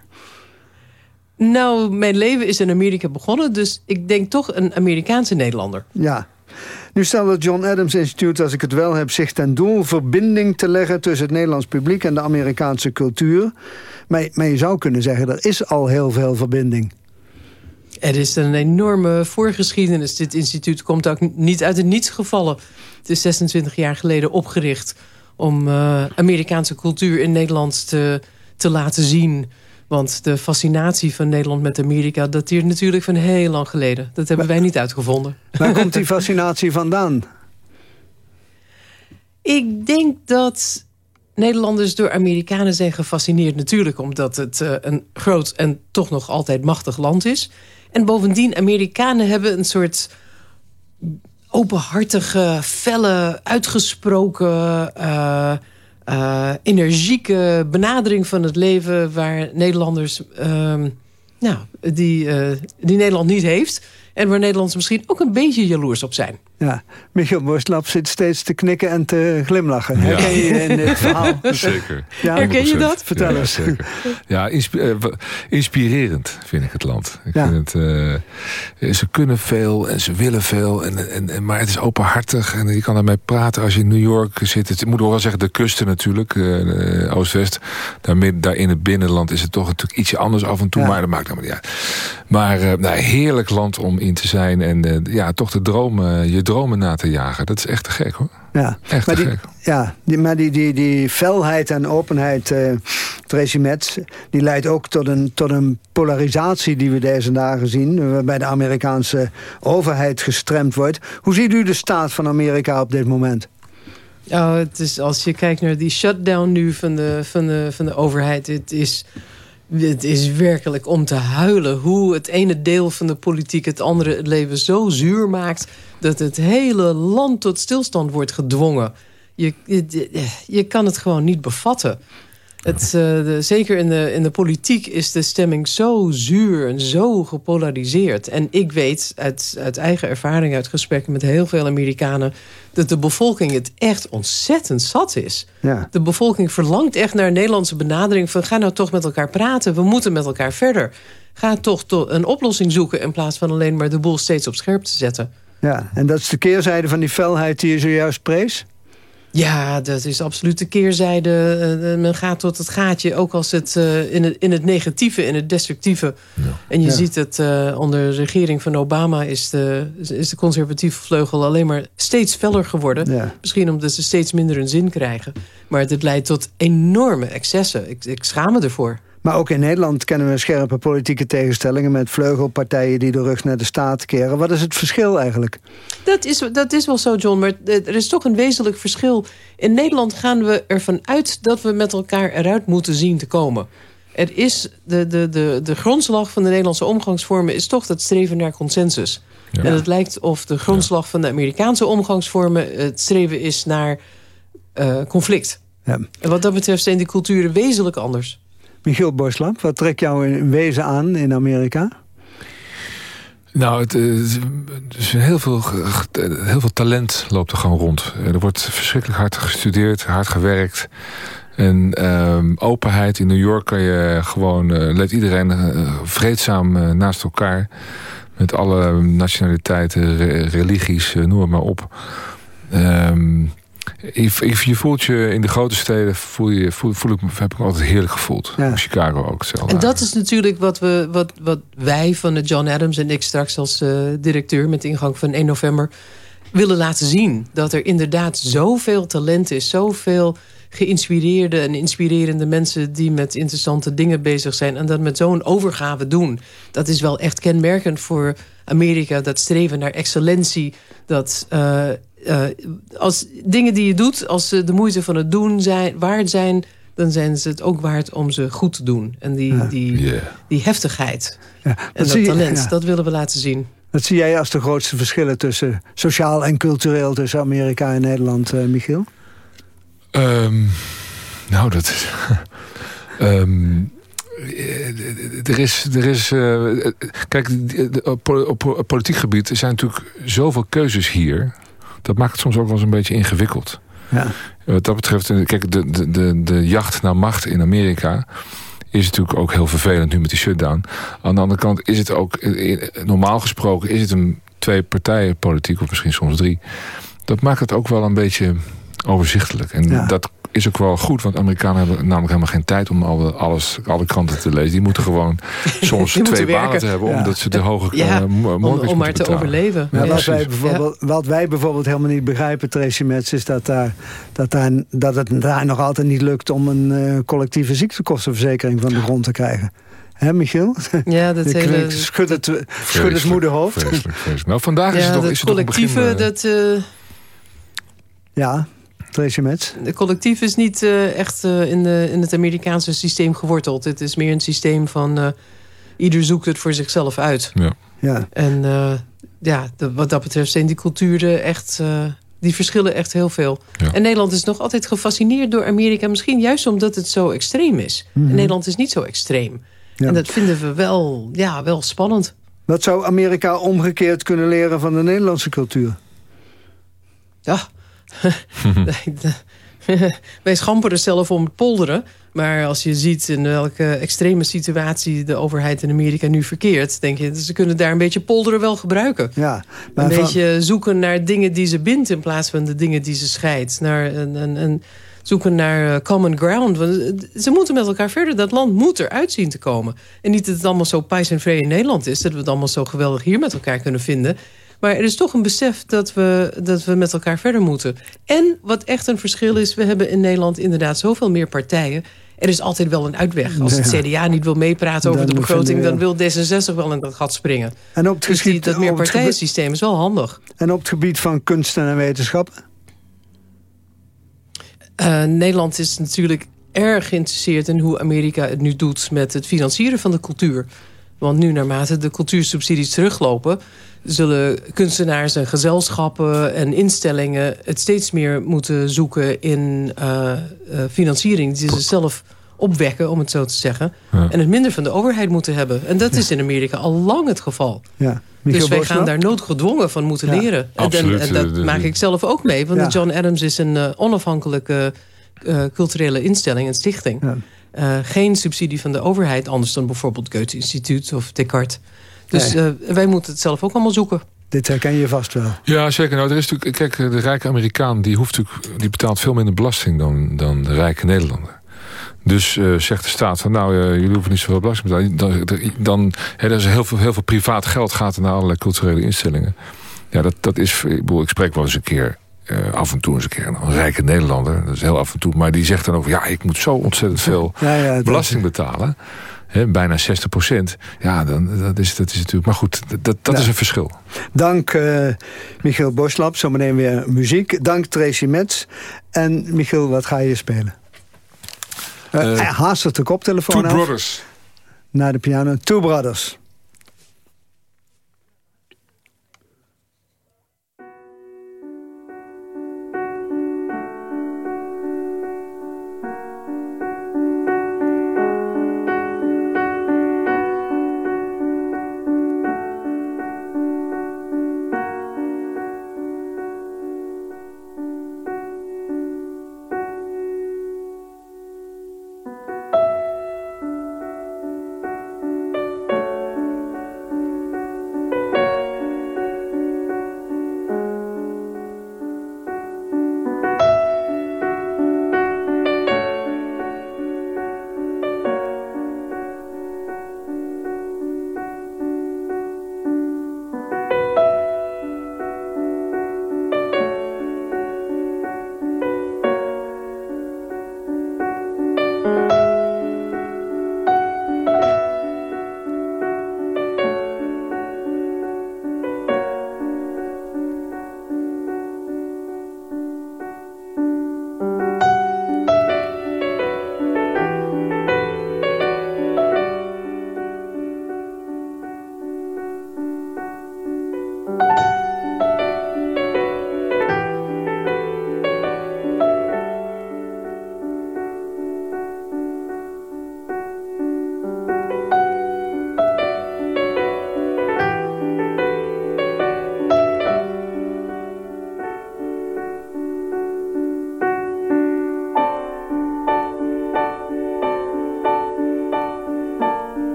Nou, mijn leven is in Amerika begonnen, dus ik denk toch een Amerikaanse Nederlander. Ja. Nu stelt het John Adams Instituut, als ik het wel heb, zich ten doel verbinding te leggen tussen het Nederlands publiek en de Amerikaanse cultuur. Maar, je zou kunnen zeggen, er is al heel veel verbinding. Er is een enorme voorgeschiedenis. Dit instituut komt ook niet uit het niets gevallen. Het is 26 jaar geleden opgericht om uh, Amerikaanse cultuur in Nederland te, te laten zien. Want de fascinatie van Nederland met Amerika dateert natuurlijk van heel lang geleden. Dat hebben wij niet uitgevonden. Waar komt die fascinatie vandaan? Ik denk dat Nederlanders door Amerikanen zijn gefascineerd. Natuurlijk omdat het uh, een groot en toch nog altijd machtig land is. En bovendien, Amerikanen hebben een soort openhartige, felle, uitgesproken... Uh, uh, energieke benadering van het leven... waar Nederlanders, nou, die, die Nederland niet heeft... En waar Nederlanders misschien ook een beetje jaloers op zijn. Ja, Michiel Boslap zit steeds te knikken en te glimlachen. Ja. Herken je in dit verhaal? Zeker. Ja, Herken je dat? Vertel ja, eens. Zeker. Ja, inspirerend vind ik het land. Ik ja. vind het, uh, ze kunnen veel en ze willen veel. En, en, en, maar het is openhartig en je kan ermee praten als je in New York zit. Het, ik moet wel zeggen, de kusten natuurlijk, uh, Oost-West. Daar, daar in het binnenland is het toch natuurlijk ietsje anders af en toe. Maar dat maakt helemaal niet uit. Maar uh, nou, heerlijk land om in te zijn. En ja, toch de dromen, je dromen na te jagen. Dat is echt te gek hoor. Ja, echt maar te die, gek. Ja, die, maar die, die, die felheid en openheid, uh, Tracy Metz... die leidt ook tot een, tot een polarisatie die we deze dagen zien... waarbij de Amerikaanse overheid gestremd wordt. Hoe ziet u de staat van Amerika op dit moment? Oh, het is, als je kijkt naar die shutdown nu van de, van de, van de overheid... het is... Het is werkelijk om te huilen hoe het ene deel van de politiek het andere het leven zo zuur maakt... dat het hele land tot stilstand wordt gedwongen. Je, je, je kan het gewoon niet bevatten. Het, uh, de, zeker in de, in de politiek is de stemming zo zuur en zo gepolariseerd. En ik weet uit, uit eigen ervaring, uit gesprekken met heel veel Amerikanen... dat de bevolking het echt ontzettend zat is. Ja. De bevolking verlangt echt naar een Nederlandse benadering... van ga nou toch met elkaar praten, we moeten met elkaar verder. Ga toch een oplossing zoeken... in plaats van alleen maar de boel steeds op scherp te zetten. Ja, en dat is de keerzijde van die felheid die je zojuist prees? Ja, dat is absoluut de keerzijde. Uh, men gaat tot het gaatje, ook als het uh, in, het in het negatieve, in het destructieve. Ja. En je Ja. ziet het uh, onder de regering van Obama... Is de, is de conservatieve vleugel alleen maar steeds feller geworden. Ja. Misschien omdat ze steeds minder hun zin krijgen. Maar dit leidt tot enorme excessen. Ik, ik schaam me ervoor. Maar ook in Nederland kennen we scherpe politieke tegenstellingen... met vleugelpartijen die de rug naar de staat keren. Wat is het verschil eigenlijk? Dat is, dat is wel zo, John, maar er is toch een wezenlijk verschil. In Nederland gaan we ervan uit dat we met elkaar eruit moeten zien te komen. Er is de, de, de, de grondslag van de Nederlandse omgangsvormen... is toch dat streven naar consensus. Ja. En het lijkt of de grondslag van de Amerikaanse omgangsvormen... het streven is naar uh, conflict. Ja. En wat dat betreft zijn die culturen wezenlijk anders. Michiel Borslap, wat trekt jou in wezen aan in Amerika? Nou, het, het, dus heel, veel, heel veel talent loopt er gewoon rond. Er wordt verschrikkelijk hard gestudeerd, hard gewerkt. En um, openheid in New York kan je gewoon... Uh, leeft iedereen vreedzaam naast elkaar. Met alle nationaliteiten, re religies, noem het maar op. Um, je, je voelt je in de grote steden, voel je, voel, voel ik, heb ik me altijd heerlijk gevoeld. Ja. In Chicago ook hetzelfde. En dat is natuurlijk wat, we, wat, wat wij van de John Adams en ik straks als uh, directeur... met de ingang van 1 november willen laten zien. Dat er inderdaad zoveel talent is, zoveel geïnspireerde en inspirerende mensen... die met interessante dingen bezig zijn en dat met zo'n overgave doen. Dat is wel echt kenmerkend voor Amerika, dat streven naar excellentie... dat uh, uh, als dingen die je doet, als ze de moeite van het doen zijn, waard zijn... dan zijn ze het ook waard om ze goed te doen. En die, Ja. die, Yeah. die heftigheid Ja, en dat talent, ja. dat willen we laten zien. Wat zie jij als de grootste verschillen tussen sociaal en cultureel tussen Amerika en Nederland, uh, Michiel? Um, nou, dat is... um, er is... Er is uh, kijk, op, op, op politiek gebied er zijn natuurlijk zoveel keuzes hier. Dat maakt het soms ook wel eens een beetje ingewikkeld. Ja. Wat dat betreft, kijk, de, de, de, de jacht naar macht in Amerika is natuurlijk ook heel vervelend nu met die shutdown. Aan de andere kant is het ook, normaal gesproken is het een twee partijen politiek, of misschien soms drie. Dat maakt het ook wel een beetje overzichtelijk. En Ja. dat is ook wel goed, want Amerikanen hebben namelijk helemaal geen tijd om alle, alles, alle kranten te lezen. Die moeten gewoon soms twee banen te hebben, Ja. omdat ze de hoge Ja, eh, mo- om, om maar te betalen. overleven. Ja, wat, wij bijvoorbeeld, wat wij bijvoorbeeld helemaal niet begrijpen, Tracy Metz... is dat, daar, dat, daar, dat het daar nog altijd niet lukt... om een eh, collectieve ziektekostenverzekering van de grond te krijgen. Hè, Michiel? Ja, dat hele... schud het, schud het moederhoofd. vreselijk, vreselijk. Nou, vandaag is Ja, het toch, dat is het toch een begin... collectieve, eh, dat... eh, Ja, Tracy Metz. De collectief is niet eh, echt eh, in, de, in het Amerikaanse systeem geworteld. Het is meer een systeem van... eh, ieder zoekt het voor zichzelf uit. Ja. Ja. En eh, ja, de- wat dat betreft zijn die culturen echt... eh, die verschillen echt heel veel. Ja. En Nederland is nog altijd gefascineerd door Amerika. Misschien juist omdat het zo extreem is. Mhm. En Nederland is niet zo extreem. Ja. En dat vinden we wel, ja, wel spannend. Wat zou Amerika omgekeerd kunnen leren van de Nederlandse cultuur? Ja. Wij schamperen zelf om het polderen. Maar als je ziet in welke extreme situatie de overheid in Amerika nu verkeert... denk je, ze kunnen daar een beetje polderen wel gebruiken. Ja, Een van- beetje zoeken naar dingen die ze bindt in plaats van de dingen die ze scheidt. Naar een, een, een, zoeken naar eh, common ground. Want eh, ze moeten met elkaar verder. Dat land moet eruit zien te komen. En niet dat het allemaal zo pijs en vree in Nederland is. Dat we het allemaal zo geweldig hier met elkaar kunnen vinden. Maar er is toch een besef dat we, dat we met elkaar verder moeten. En wat echt een verschil is... we hebben in Nederland inderdaad zoveel meer partijen. Er is altijd wel een uitweg. Als het. CDA niet wil meepraten over Dan de begroting... dan wil D66 wel in dat gat springen. En op het Dus die, dat gebied- meerpartijensysteem is wel handig. En op het gebied van kunsten en wetenschappen? Eh, Nederland is natuurlijk erg geïnteresseerd in hoe Amerika het nu doet met het financieren van de cultuur. Want nu naarmate de cultuursubsidies teruglopen... zullen kunstenaars en gezelschappen en instellingen... het steeds meer moeten zoeken in eh, financiering... die ze zelf opwekken, om het zo te zeggen. Ja. En het minder van de overheid moeten hebben. En dat is in Amerika al lang het geval. Ja. dus wij gaan daar noodgedwongen van moeten leren. En, Absoluut, en dat eh, de- maak ik zelf ook mee. Want de John Adams is een onafhankelijke culturele instelling, een stichting. Ja. Geen subsidie van de overheid, anders dan bijvoorbeeld Goethe Instituut of Descartes. Dus eh, wij moeten het zelf ook allemaal zoeken. Dit herken je vast wel. Ja, zeker. Nou, er is natuurlijk, kijk, de rijke Amerikaan die, hoeft natuurlijk, die betaalt veel minder belasting dan, dan de rijke Nederlander. Dus eh, zegt de staat van nou, eh, jullie hoeven niet zoveel belasting te betalen. Dan, dan hè, er is heel, veel, heel veel privaat geld gaat naar allerlei culturele instellingen. Ja, dat, dat is, ik, bedoel, ik spreek wel eens een keer, eh, af en toe eens een keer, een rijke Nederlander. Dat is heel af en toe. Maar die zegt dan ook, ja, ik moet zo ontzettend veel Ja, ja, dat- belasting betalen. Hè, bijna 60 procent. Ja, dan, dat, is, dat is natuurlijk... Maar goed, dat, dat, Ja. is een verschil. Dank eh, Michiel Boslap, zometeen weer muziek. Dank Tracy Metz. En Michiel, wat ga je spelen? Eh Eh, hij haastert de koptelefoon Two af. Brothers. Naar de piano. Two Brothers.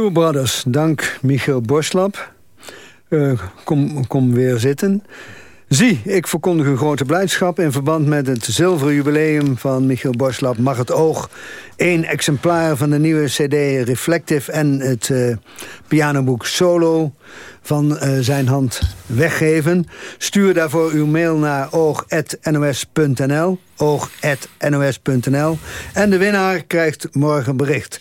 Two Brothers, dank Michiel Borslap. Uh, kom, kom weer zitten. Zie, ik verkondig u grote blijdschap in verband met het zilveren jubileum van Michiel Borslap Mag het Oog. Eén exemplaar van de nieuwe cd Reflective en het uh, pianoboek Solo van uh, zijn hand weggeven. Stuur daarvoor uw mail naar oog.nos.nl oog.nos.nl en de winnaar krijgt morgen bericht.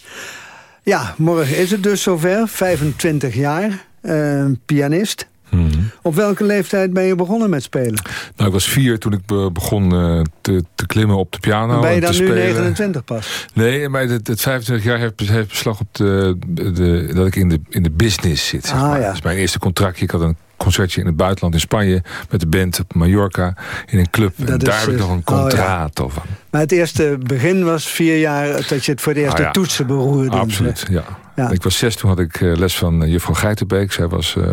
Ja, morgen is het dus zover. 25 jaar, uh, pianist. Hmm. Op welke leeftijd ben je begonnen met spelen? Nou, ik was vier toen ik begon uh, te, te, klimmen op de piano. En ben je dan nu spelen. 29 pas? Nee, maar het, het 25 jaar heeft, heeft beslag op de, de, dat ik in de, in de business zit. Zeg Ah, maar. ja. Dat is mijn eerste contractje. Ik had een concertje in het buitenland in Spanje... met de band op Mallorca in een club. Dat en daar heb ik eh, nog een oh, ja. contrato van. Maar het eerste begin was vier jaar dat je het voor de eerste Ah, ja. toetsen beroerde. Absoluut, ja. Ja. Ik was zes, toen had ik eh, les van eh, juffrouw Geitenbeek. Zij was, eh,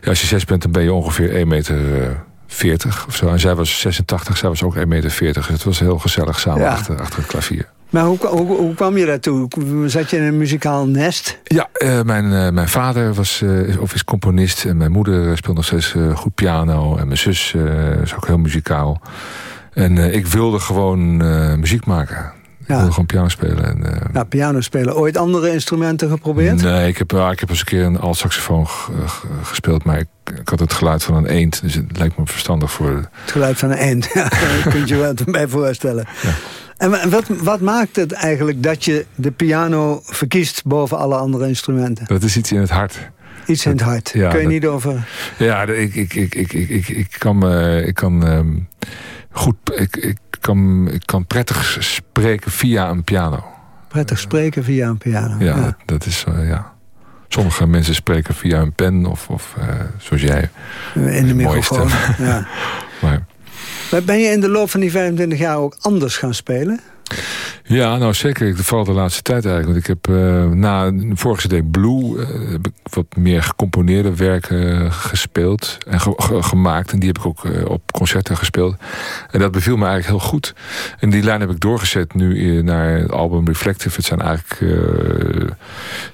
ja, als je zes bent, dan ben je ongeveer 1 meter eh, 40 of zo. En zij was 86, zij was ook 1 meter 40. Dus het was heel gezellig samen Ja. achter, achter het klavier. Maar hoe, hoe, hoe kwam je daartoe? Zat je in een muzikaal nest? Ja, eh, mijn, eh, mijn vader was, eh, is, of is componist. En mijn moeder speelt nog steeds goed piano. En mijn zus is ook heel muzikaal. En ik wilde gewoon muziek maken. Ik wilde gewoon piano spelen. En, eh, Ja, piano spelen. Ooit andere instrumenten geprobeerd? Nee, ik heb, ja, ik heb eens een keer een alt-saxofoon g- g- gespeeld. Maar ik, ik had het geluid van een eend. Dus het lijkt me verstandig voor... Het geluid van een eend. Ja, daar kun je je wel bij voorstellen. En wa- wat, wat maakt het eigenlijk dat je de piano verkiest boven alle andere instrumenten? Dat is iets in het hart. Iets in het hart. Ja, Kun je dat- niet over... Ja, ik, ik, ik, ik, ik, ik, ik kan, ik kan ehm, goed... Ik, ik, kan, ik kan prettig spreken via een piano. Prettig spreken via een piano. Ja, Dat, dat is... eh, ja. Sommige mensen spreken via een pen of, of eh, zoals jij. In de microfoon. Ja. Maar Maar ben je in de loop van die 25 jaar ook anders gaan spelen? Ja, nou zeker. Vooral de laatste tijd eigenlijk. Want ik heb eh, na de vorige CD Blue eh, heb ik wat meer gecomponeerde werken eh, gespeeld en ge- ge- gemaakt. En die heb ik ook op concerten gespeeld. En dat beviel me eigenlijk heel goed. En die lijn heb ik doorgezet nu naar het album Reflective. Het zijn eigenlijk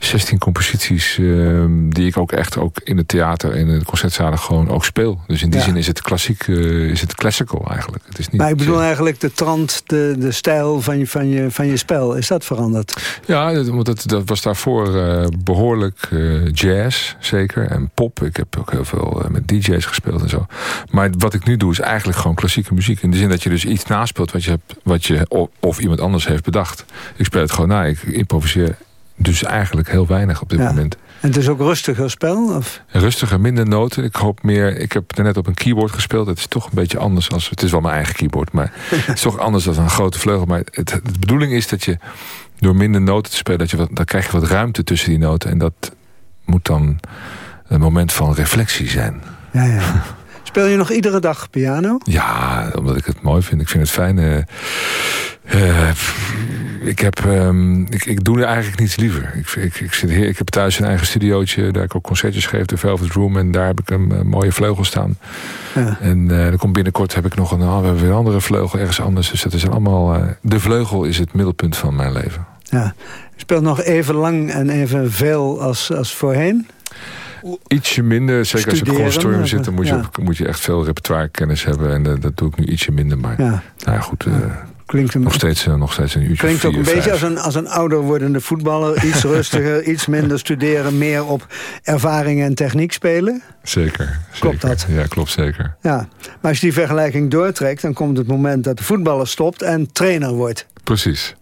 16 composities eh, die ik ook echt ook in het theater en in de concertzalen gewoon ook speel. Dus in die Ja. zin is het klassiek, eh, is het classical eigenlijk. Het is niet, Maar ik bedoel eigenlijk de trant, de, de stijl van je, van, je, van je spel. Is dat veranderd? Ja, dat, want dat, dat was daarvoor eh, behoorlijk eh, jazz, zeker. En pop. Ik heb ook heel veel met DJ's gespeeld en zo. Maar wat ik nu doe is eigenlijk gewoon klassieke muziek. In de zin dat je dus iets naspeelt wat je, hebt, wat je of, of iemand anders heeft bedacht. Ik speel het gewoon na. Ik improviseer dus eigenlijk heel weinig op dit Ja. moment. En het is ook rustiger spel? Of? Rustiger, minder noten. Ik hoop meer. Ik heb net op een keyboard gespeeld. Het is toch een beetje anders als. Het is wel mijn eigen keyboard, maar het is toch anders dan een grote vleugel. Maar het, de bedoeling is dat je door minder noten te spelen, dat je wat, dan krijg je wat ruimte tussen die noten. En dat moet dan een moment van reflectie zijn. Ja, ja. Speel je nog iedere dag piano? Ja, omdat ik het mooi vind. Ik vind het fijn. eh, eh, ik, heb, ehm, ik, ik doe er eigenlijk niets liever. Ik, ik, ik, zit hier, ik heb thuis een eigen studiootje. Daar ik ook concertjes geef, de Velvet Room. En daar heb ik een eh, mooie vleugel staan. Ja. En eh dan komt binnenkort heb ik nog een, oh, we hebben een andere vleugel ergens anders. Dus dat is allemaal... eh, de vleugel is het middelpunt van mijn leven. Ja. Je speelt nog even lang en even veel als, als voorheen? Ietsje minder, zeker als je op conservatorium zit... dan moet je, moet je echt veel repertoirekennis hebben. En eh, dat doe ik nu ietsje minder. Maar Ja. nou ja, goed, eh, Klinkt, een, nog, steeds, eh, nog steeds een uurtje klinkt ook een beetje vijf. als een, als een ouder wordende voetballer. Iets rustiger, iets minder studeren. Meer op ervaring en techniek spelen. Zeker. Klopt zeker. dat? Ja, klopt zeker. Ja. Maar als je die vergelijking doortrekt... dan komt het moment dat de voetballer stopt en trainer wordt. Precies.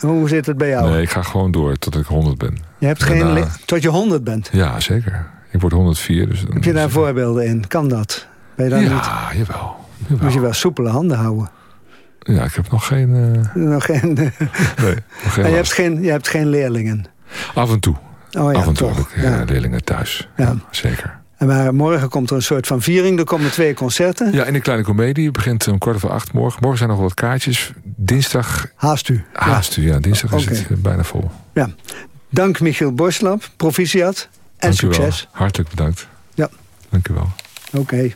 Hoe zit het bij jou? Nee, ik ga gewoon door tot ik 100 ben. Je hebt En geen... Tot je 100 bent. Ja, zeker. Ik word 104. Dus Heb je daar voorbeelden in? Kan dat? Ben je daar niet... ja, jawel. Moet je wel soepele handen houden. Ja, ik heb nog geen... eh, Nog geen... nee, nog geen je hebt geen, je hebt geen leerlingen. Af en toe. Oh ja, Af en toe toch. heb ik eh, Ja. leerlingen thuis. Ja. Zeker. En maar morgen komt er een soort van viering. Er komen twee concerten. Ja, in de kleine komedie begint om kwart over acht morgen. Morgen zijn nog wat kaartjes. Dinsdag... Haast u. Haast u, ja. Dinsdag is het eh, bijna vol. Ja. Dank Michiel Borslap. Proficiat. En Dank succes. Hartelijk bedankt. Ja. Dank u wel. Oké.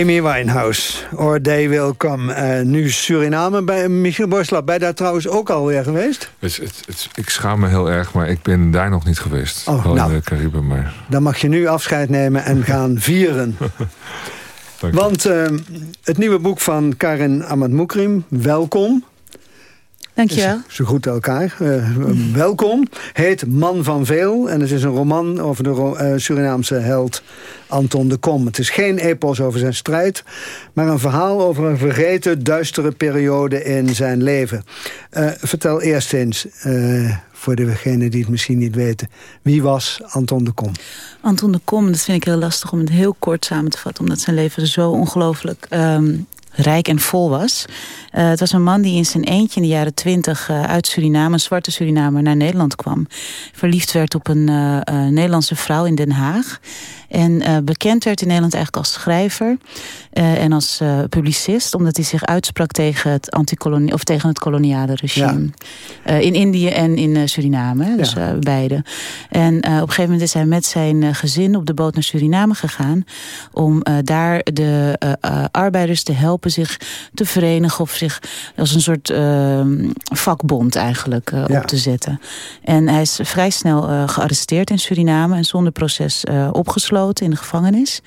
Amy Winehouse, Or Will Come. Uh, nu Suriname. Bij Michiel Borslap, ben je daar trouwens ook alweer geweest? Het, het, het, ik schaam me heel erg, maar ik ben daar nog niet geweest. Oh, nou, in de Cariben, maar... Dan mag je nu afscheid nemen en gaan vieren. Want uh, het nieuwe boek van Karin Ahmad Moukrim, Welkom... Dankjewel. Zo goed elkaar. Uh, welkom. Heet Man van Veel. En het is een roman over de uh, Surinaamse held Anton de Kom. Het is geen epos over zijn strijd, maar een verhaal over een vergeten, duistere periode in zijn leven. Uh, vertel eerst eens, voor degenen die het misschien niet weten, wie was Anton de Kom? Anton de Kom, dat vind ik heel lastig om het heel kort samen te vatten, omdat zijn leven zo ongelooflijk um, rijk en vol was. Uh, het was een man die in zijn eentje in de jaren twintig uh, uit Suriname, een zwarte Surinamer, naar Nederland kwam. Verliefd werd op een uh, Nederlandse vrouw in Den Haag. En bekend werd in Nederland eigenlijk als schrijver en als publicist, omdat hij zich uitsprak tegen het, antikolonie of tegen het koloniale regime. Ja. in Indië en in Suriname, dus ja. beide. En op een gegeven moment is hij met zijn gezin op de boot naar Suriname gegaan om daar de arbeiders te helpen zich te verenigen of zich als een soort uh, vakbond eigenlijk uh, ja. op te zetten. En hij is vrij snel uh, gearresteerd in Suriname en zonder proces opgesloten in de gevangenis.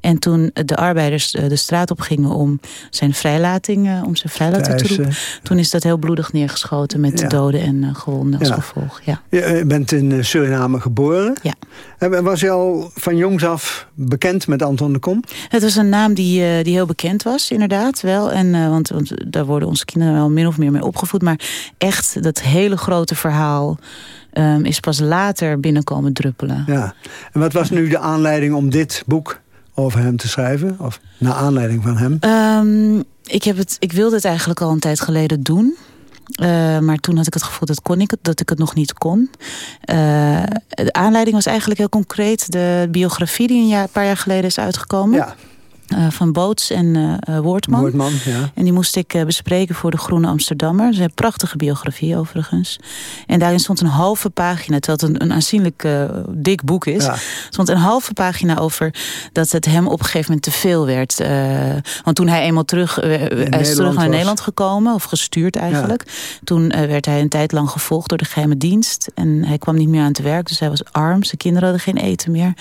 En toen de arbeiders de straat op gingen om zijn vrijlating, om zijn vrijlating te roepen, toen is dat heel bloedig neergeschoten met ja. doden en gewonden als ja. gevolg. Ja. Je bent in Suriname geboren. Ja. En was je al van jongs af bekend met Anton de Kom? Het was een naam die, die heel bekend was, inderdaad wel. En, want, want daar worden onze kinderen wel min of meer mee opgevoed. Maar echt, dat hele grote verhaal um, is pas later binnenkomen druppelen. Ja. En wat was nu de aanleiding om dit boek over hem te schrijven? Of naar aanleiding van hem? Um, ik, heb het, ik wilde het eigenlijk al een tijd geleden doen. Uh, maar toen had ik het gevoel dat, kon ik het, dat ik het nog niet kon. Uh, de aanleiding was eigenlijk heel concreet. De biografie die een, jaar, een paar jaar geleden is uitgekomen. Ja. Uh, van Boots en uh, Woordman. Woordman ja. En die moest ik uh, bespreken voor de Groene Amsterdammer. Ze een prachtige biografie overigens. En daarin stond een halve pagina, terwijl het een, een aanzienlijk dik boek is. Ja. stond een halve pagina over dat het hem op een gegeven moment te veel werd. want toen hij eenmaal terug, hij is terug naar was. Nederland gekomen, of gestuurd eigenlijk. Ja. Toen werd hij een tijd lang gevolgd door de geheime dienst. En hij kwam niet meer aan het werk, dus hij was arm. Zijn kinderen hadden geen eten meer.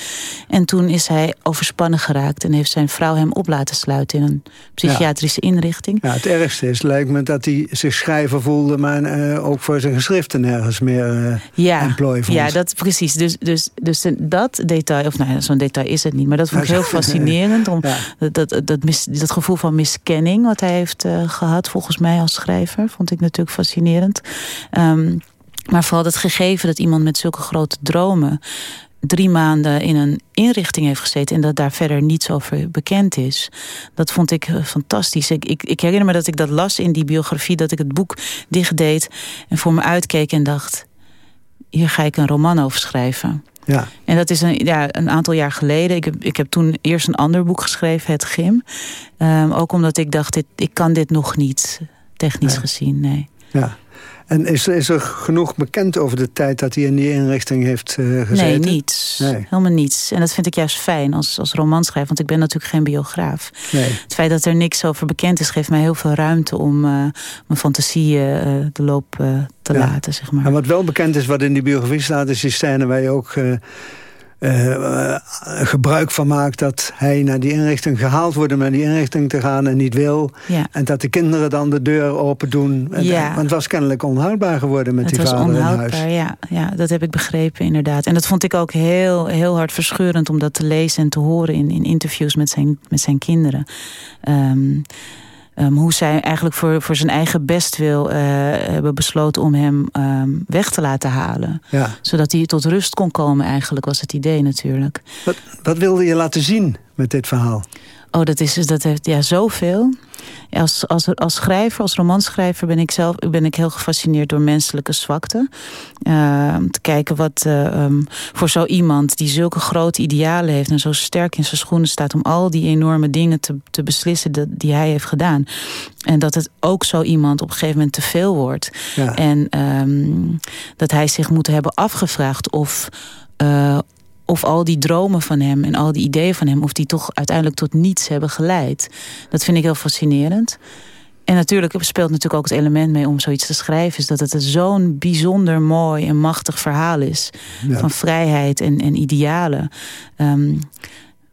En toen is hij overspannen geraakt en heeft zijn vrouw hem op laten sluiten in een psychiatrische ja. inrichting. Ja, het ergste is, lijkt me dat hij zich schrijver voelde... maar uh, ook voor zijn geschriften nergens meer uh, ja, employ vond. Ja, dat, precies. Dus, dus, dus dat detail, of nou, zo'n detail is het niet... maar dat vond ik heel fascinerend. Om, ja. dat, dat, dat, mis, dat gevoel van miskenning wat hij heeft uh, gehad... volgens mij als schrijver, vond ik natuurlijk fascinerend. Um, maar vooral het gegeven dat iemand met zulke grote dromen drie maanden in een inrichting heeft gezeten... en dat daar verder niets over bekend is. Dat vond ik fantastisch. Ik, ik, ik, herinner me dat ik dat las in die biografie... dat ik het boek dichtdeed en voor me uitkeek en dacht... hier ga ik een roman over schrijven. Ja. En dat is een, ja, een aantal jaar geleden. Ik heb, ik heb toen eerst een ander boek geschreven, Het Gym. Um, ook omdat ik dacht, dit, ik kan dit nog niet, technisch nee. gezien, nee. Ja. En is, is er genoeg bekend over de tijd dat hij in die inrichting heeft uh, gezeten? Nee, niets. Nee. Helemaal niets. En dat vind ik juist fijn als, als romanschrijver, want ik ben natuurlijk geen biograaf. Nee. Het feit dat er niks over bekend is, geeft mij heel veel ruimte om uh, mijn fantasieën uh, de loop te ja. laten, zeg maar. En wat wel bekend is, wat in die biografie staat, is die scène waar je ook... Uh, gebruik van maakt dat hij naar die inrichting gehaald wordt om naar die inrichting te gaan en niet wil. Ja. En dat de kinderen dan de deur open doen. Ja. Want het was kennelijk onhoudbaar geworden met het die vader in huis. Ja, ja, dat heb ik begrepen inderdaad. En dat vond ik ook heel, heel hard verscheurend om dat te lezen en te horen in, in interviews met zijn, met zijn kinderen. Um, Um, hoe zij eigenlijk voor, voor zijn eigen bestwil uh, hebben besloten om hem um, weg te laten halen. Ja. Zodat hij tot rust kon komen eigenlijk, was het idee natuurlijk. Wat, wat wilde je laten zien met dit verhaal? Oh, dat is dat heeft ja zoveel. Als, als, als schrijver, als romanschrijver ben ik zelf ben ik heel gefascineerd door menselijke zwakte. Uh, te kijken wat uh, um, voor zo iemand die zulke grote idealen heeft en zo sterk in zijn schoenen staat om al die enorme dingen te, te beslissen dat, die hij heeft gedaan. En dat het ook zo iemand op een gegeven moment te veel wordt. Ja. En um, dat hij zich moet hebben afgevraagd of. Uh, of al die dromen van hem en al die ideeën van hem... of die toch uiteindelijk tot niets hebben geleid. Dat vind ik heel fascinerend. En natuurlijk speelt natuurlijk ook het element mee om zoiets te schrijven... is dat het zo'n bijzonder mooi en machtig verhaal is... Ja. van vrijheid en, en idealen. Ehm,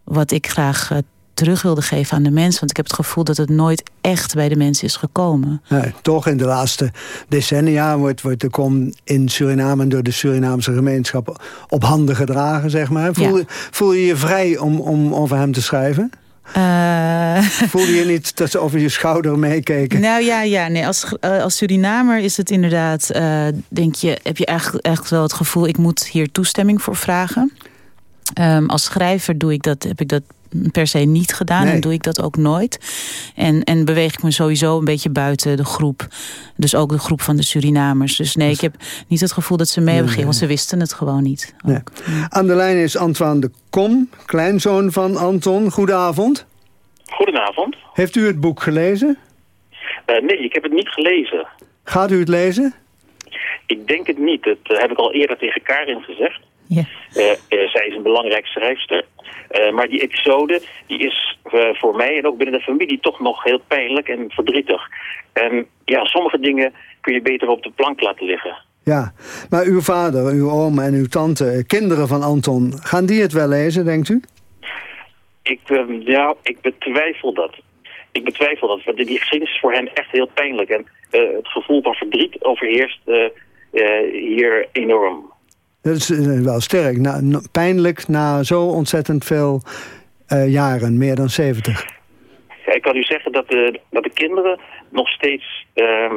wat ik graag eh, terug wilde geven aan de mens. Want ik heb het gevoel dat het nooit echt bij de mensen is gekomen. Nee, toch in de laatste decennia wordt, wordt de kom in Suriname... en door de Surinaamse gemeenschap op handen gedragen, zeg maar. Voel, voel je je vrij om, om over hem te schrijven? Eh, Voelde je niet dat ze over je schouder meekeken? Nou ja, ja nee, als, eh, als Surinamer is het inderdaad, eh, denk je, heb je echt, echt wel het gevoel, ik moet hier toestemming voor vragen. Ehm, als schrijver doe ik dat, heb ik dat per se niet gedaan Nee. en doe ik dat ook nooit. En, en beweeg ik me sowieso een beetje buiten de groep. Dus ook de groep van de Surinamers. Dus nee, ik heb niet het gevoel dat ze mee hebben gegeven, want ze wisten het gewoon niet. Nee. Aan de lijn is Antoine de Kom, kleinzoon van Anton. Goedenavond. Goedenavond. Heeft u het boek gelezen? Eh, nee, ik heb het niet gelezen. Gaat u het lezen? Ik denk het niet. Dat eh, heb ik al eerder tegen Karin gezegd. Ja. Eh, eh, zij is een belangrijke schrijfster. Eh, maar die episode die is eh, voor mij en ook binnen de familie toch nog heel pijnlijk en verdrietig. En ja, sommige dingen kun je beter op de plank laten liggen. Ja, maar uw vader, uw oom en uw tante, kinderen van Anton... gaan die het wel lezen, denkt u? Ik, eh, ja, ik betwijfel dat. Ik betwijfel dat. Want die geschiedenis is voor hen echt heel pijnlijk. En het gevoel van verdriet overheerst hier enorm. Dat is eh, wel sterk. Na, pijnlijk na zo ontzettend veel eh, jaren, meer dan 70. Ja, ik kan u zeggen dat de, dat de kinderen nog steeds ehm,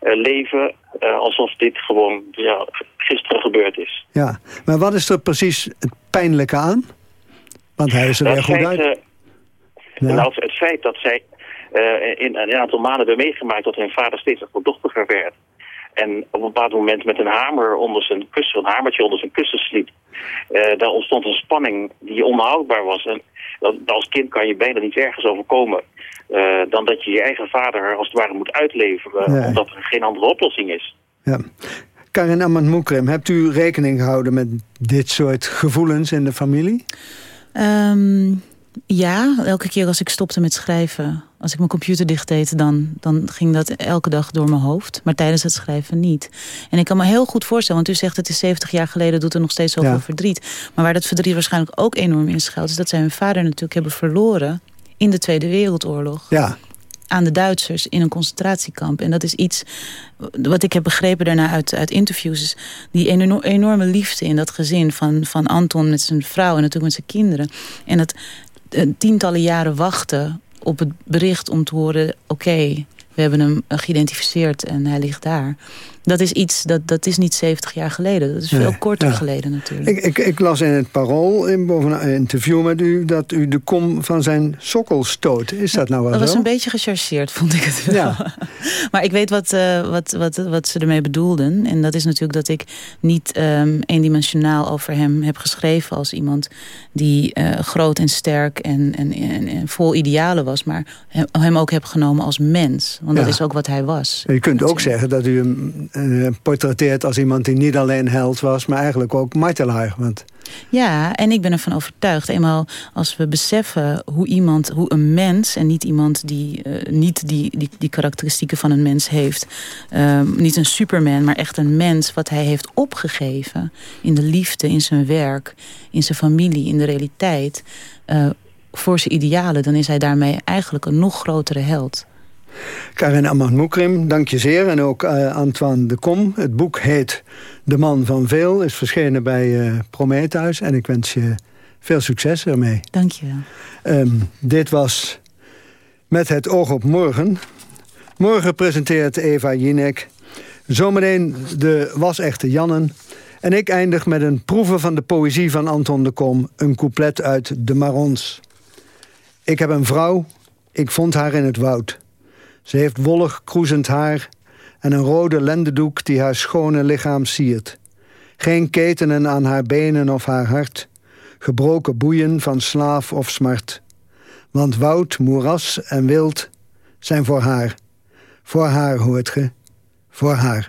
eh, leven alsof dit gewoon ja, gisteren gebeurd is. Ja, maar wat is er precies het pijnlijke aan? Want hij is er weer goed feit, uit. Ja. nou, het feit dat zij in, een aantal maanden hebben meegemaakt dat hun vader steeds achterdochtiger werd. En op een bepaald moment met een hamer onder zijn kussen, een hamertje onder zijn kussen sliep. Eh, daar ontstond een spanning die onhoudbaar was. En dat, als kind kan je bijna niet ergens overkomen. eh, dan dat je je eigen vader als het ware moet uitleveren. Nee. Omdat er geen andere oplossing is. Ja. Karin Amand Moekrim, hebt u rekening gehouden met dit soort gevoelens in de familie? Ehm, ja, elke keer als ik stopte met schrijven, als ik mijn computer dicht deed, dan, dan ging dat elke dag door mijn hoofd. Maar tijdens het schrijven niet. En ik kan me heel goed voorstellen, want u zegt het is 70 jaar geleden, doet er nog steeds zoveel Ja. verdriet. Maar waar dat verdriet waarschijnlijk ook enorm in schuilt, is dat zij hun vader natuurlijk hebben verloren in de Tweede Wereldoorlog Ja. aan de Duitsers in een concentratiekamp. En dat is iets wat ik heb begrepen daarna uit, uit interviews... is die eno- enorme liefde in dat gezin van, van Anton met zijn vrouw... en natuurlijk met zijn kinderen. En dat tientallen jaren wachten op het bericht om te horen... oké, we hebben hem geïdentificeerd en hij ligt daar. Dat is iets, dat, dat is niet 70 jaar geleden. Dat is veel Nee, korter ja. geleden natuurlijk. Ik, ik, ik las in het Parool, in boven een interview met u... dat u de kom van zijn sokkel stoot. Is dat nou wel Dat zo? was een beetje gechargeerd, vond ik het wel. Ja. maar ik weet wat, eh, wat, wat, wat ze ermee bedoelden. En dat is natuurlijk dat ik niet ehm, eendimensionaal over hem heb geschreven... als iemand die eh, groot en sterk en, en, en, en vol idealen was... maar hem, ook heb genomen als mens. Want dat is ook wat hij was. Je kunt ook zeggen dat u hem eh, portretteert als iemand die niet alleen held was... maar eigenlijk ook martelaar. Want Ja, en ik ben ervan overtuigd. Eenmaal als we beseffen hoe iemand, hoe een mens... en niet iemand die eh, niet die, die, die karakteristieken van een mens heeft... ehm, niet een superman, maar echt een mens... wat hij heeft opgegeven in de liefde, in zijn werk... in zijn familie, in de realiteit... eh, voor zijn idealen, dan is hij daarmee eigenlijk een nog grotere held. Karin Amand Moekrim, dank je zeer. En ook eh, Antoine de Kom. Het boek heet De Man van Veel. Is verschenen bij eh, Prometheus. En ik wens je veel succes ermee. Dank je wel. Ehm, dit was Met het oog op morgen. Morgen presenteert Eva Jinek. Zometeen de was-echte Jannen. En ik eindig met een proeven van de poëzie van Anton de Kom. Een couplet uit De Marons. Ik heb een vrouw, ik vond haar in het woud. Ze heeft wollig kroezend haar en een rode lendendoek die haar schone lichaam siert. Geen ketenen aan haar benen of haar hart, gebroken boeien van slaaf of smart. Want woud, moeras en wild zijn voor haar. Voor haar, hoort ge, voor haar.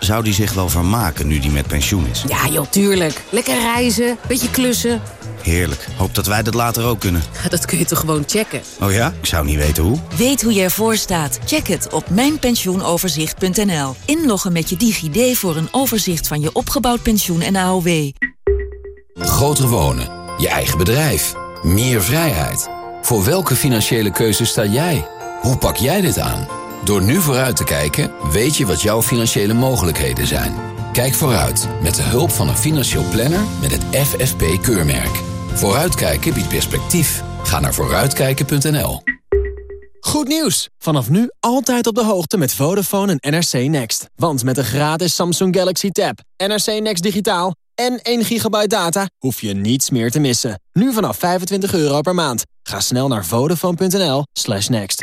Zou die zich wel vermaken nu die met pensioen is? Ja, joh, tuurlijk. Lekker reizen, beetje klussen. Heerlijk. Hoop dat wij dat later ook kunnen. Dat kun je toch gewoon checken? Oh ja? Ik zou niet weten hoe. Weet hoe je ervoor staat? Check het op mijnpensioenoverzicht.nl. Inloggen met je DigiD voor een overzicht van je opgebouwd pensioen en AOW. Groter wonen, je eigen bedrijf, meer vrijheid. Voor welke financiële keuze sta jij? Hoe pak jij dit aan? Door nu vooruit te kijken, weet je wat jouw financiële mogelijkheden zijn. Kijk vooruit met de hulp van een financieel planner met het FFP-keurmerk. Vooruitkijken biedt perspectief. Ga naar vooruitkijken.nl. Goed nieuws! Vanaf nu altijd op de hoogte met Vodafone en NRC Next. Want met de gratis Samsung Galaxy Tab, NRC Next digitaal en 1 gigabyte data... hoef je niets meer te missen. Nu vanaf 25 euro per maand. Ga snel naar vodafone.nl slash next.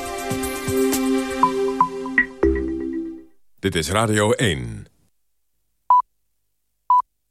Dit is Radio 1.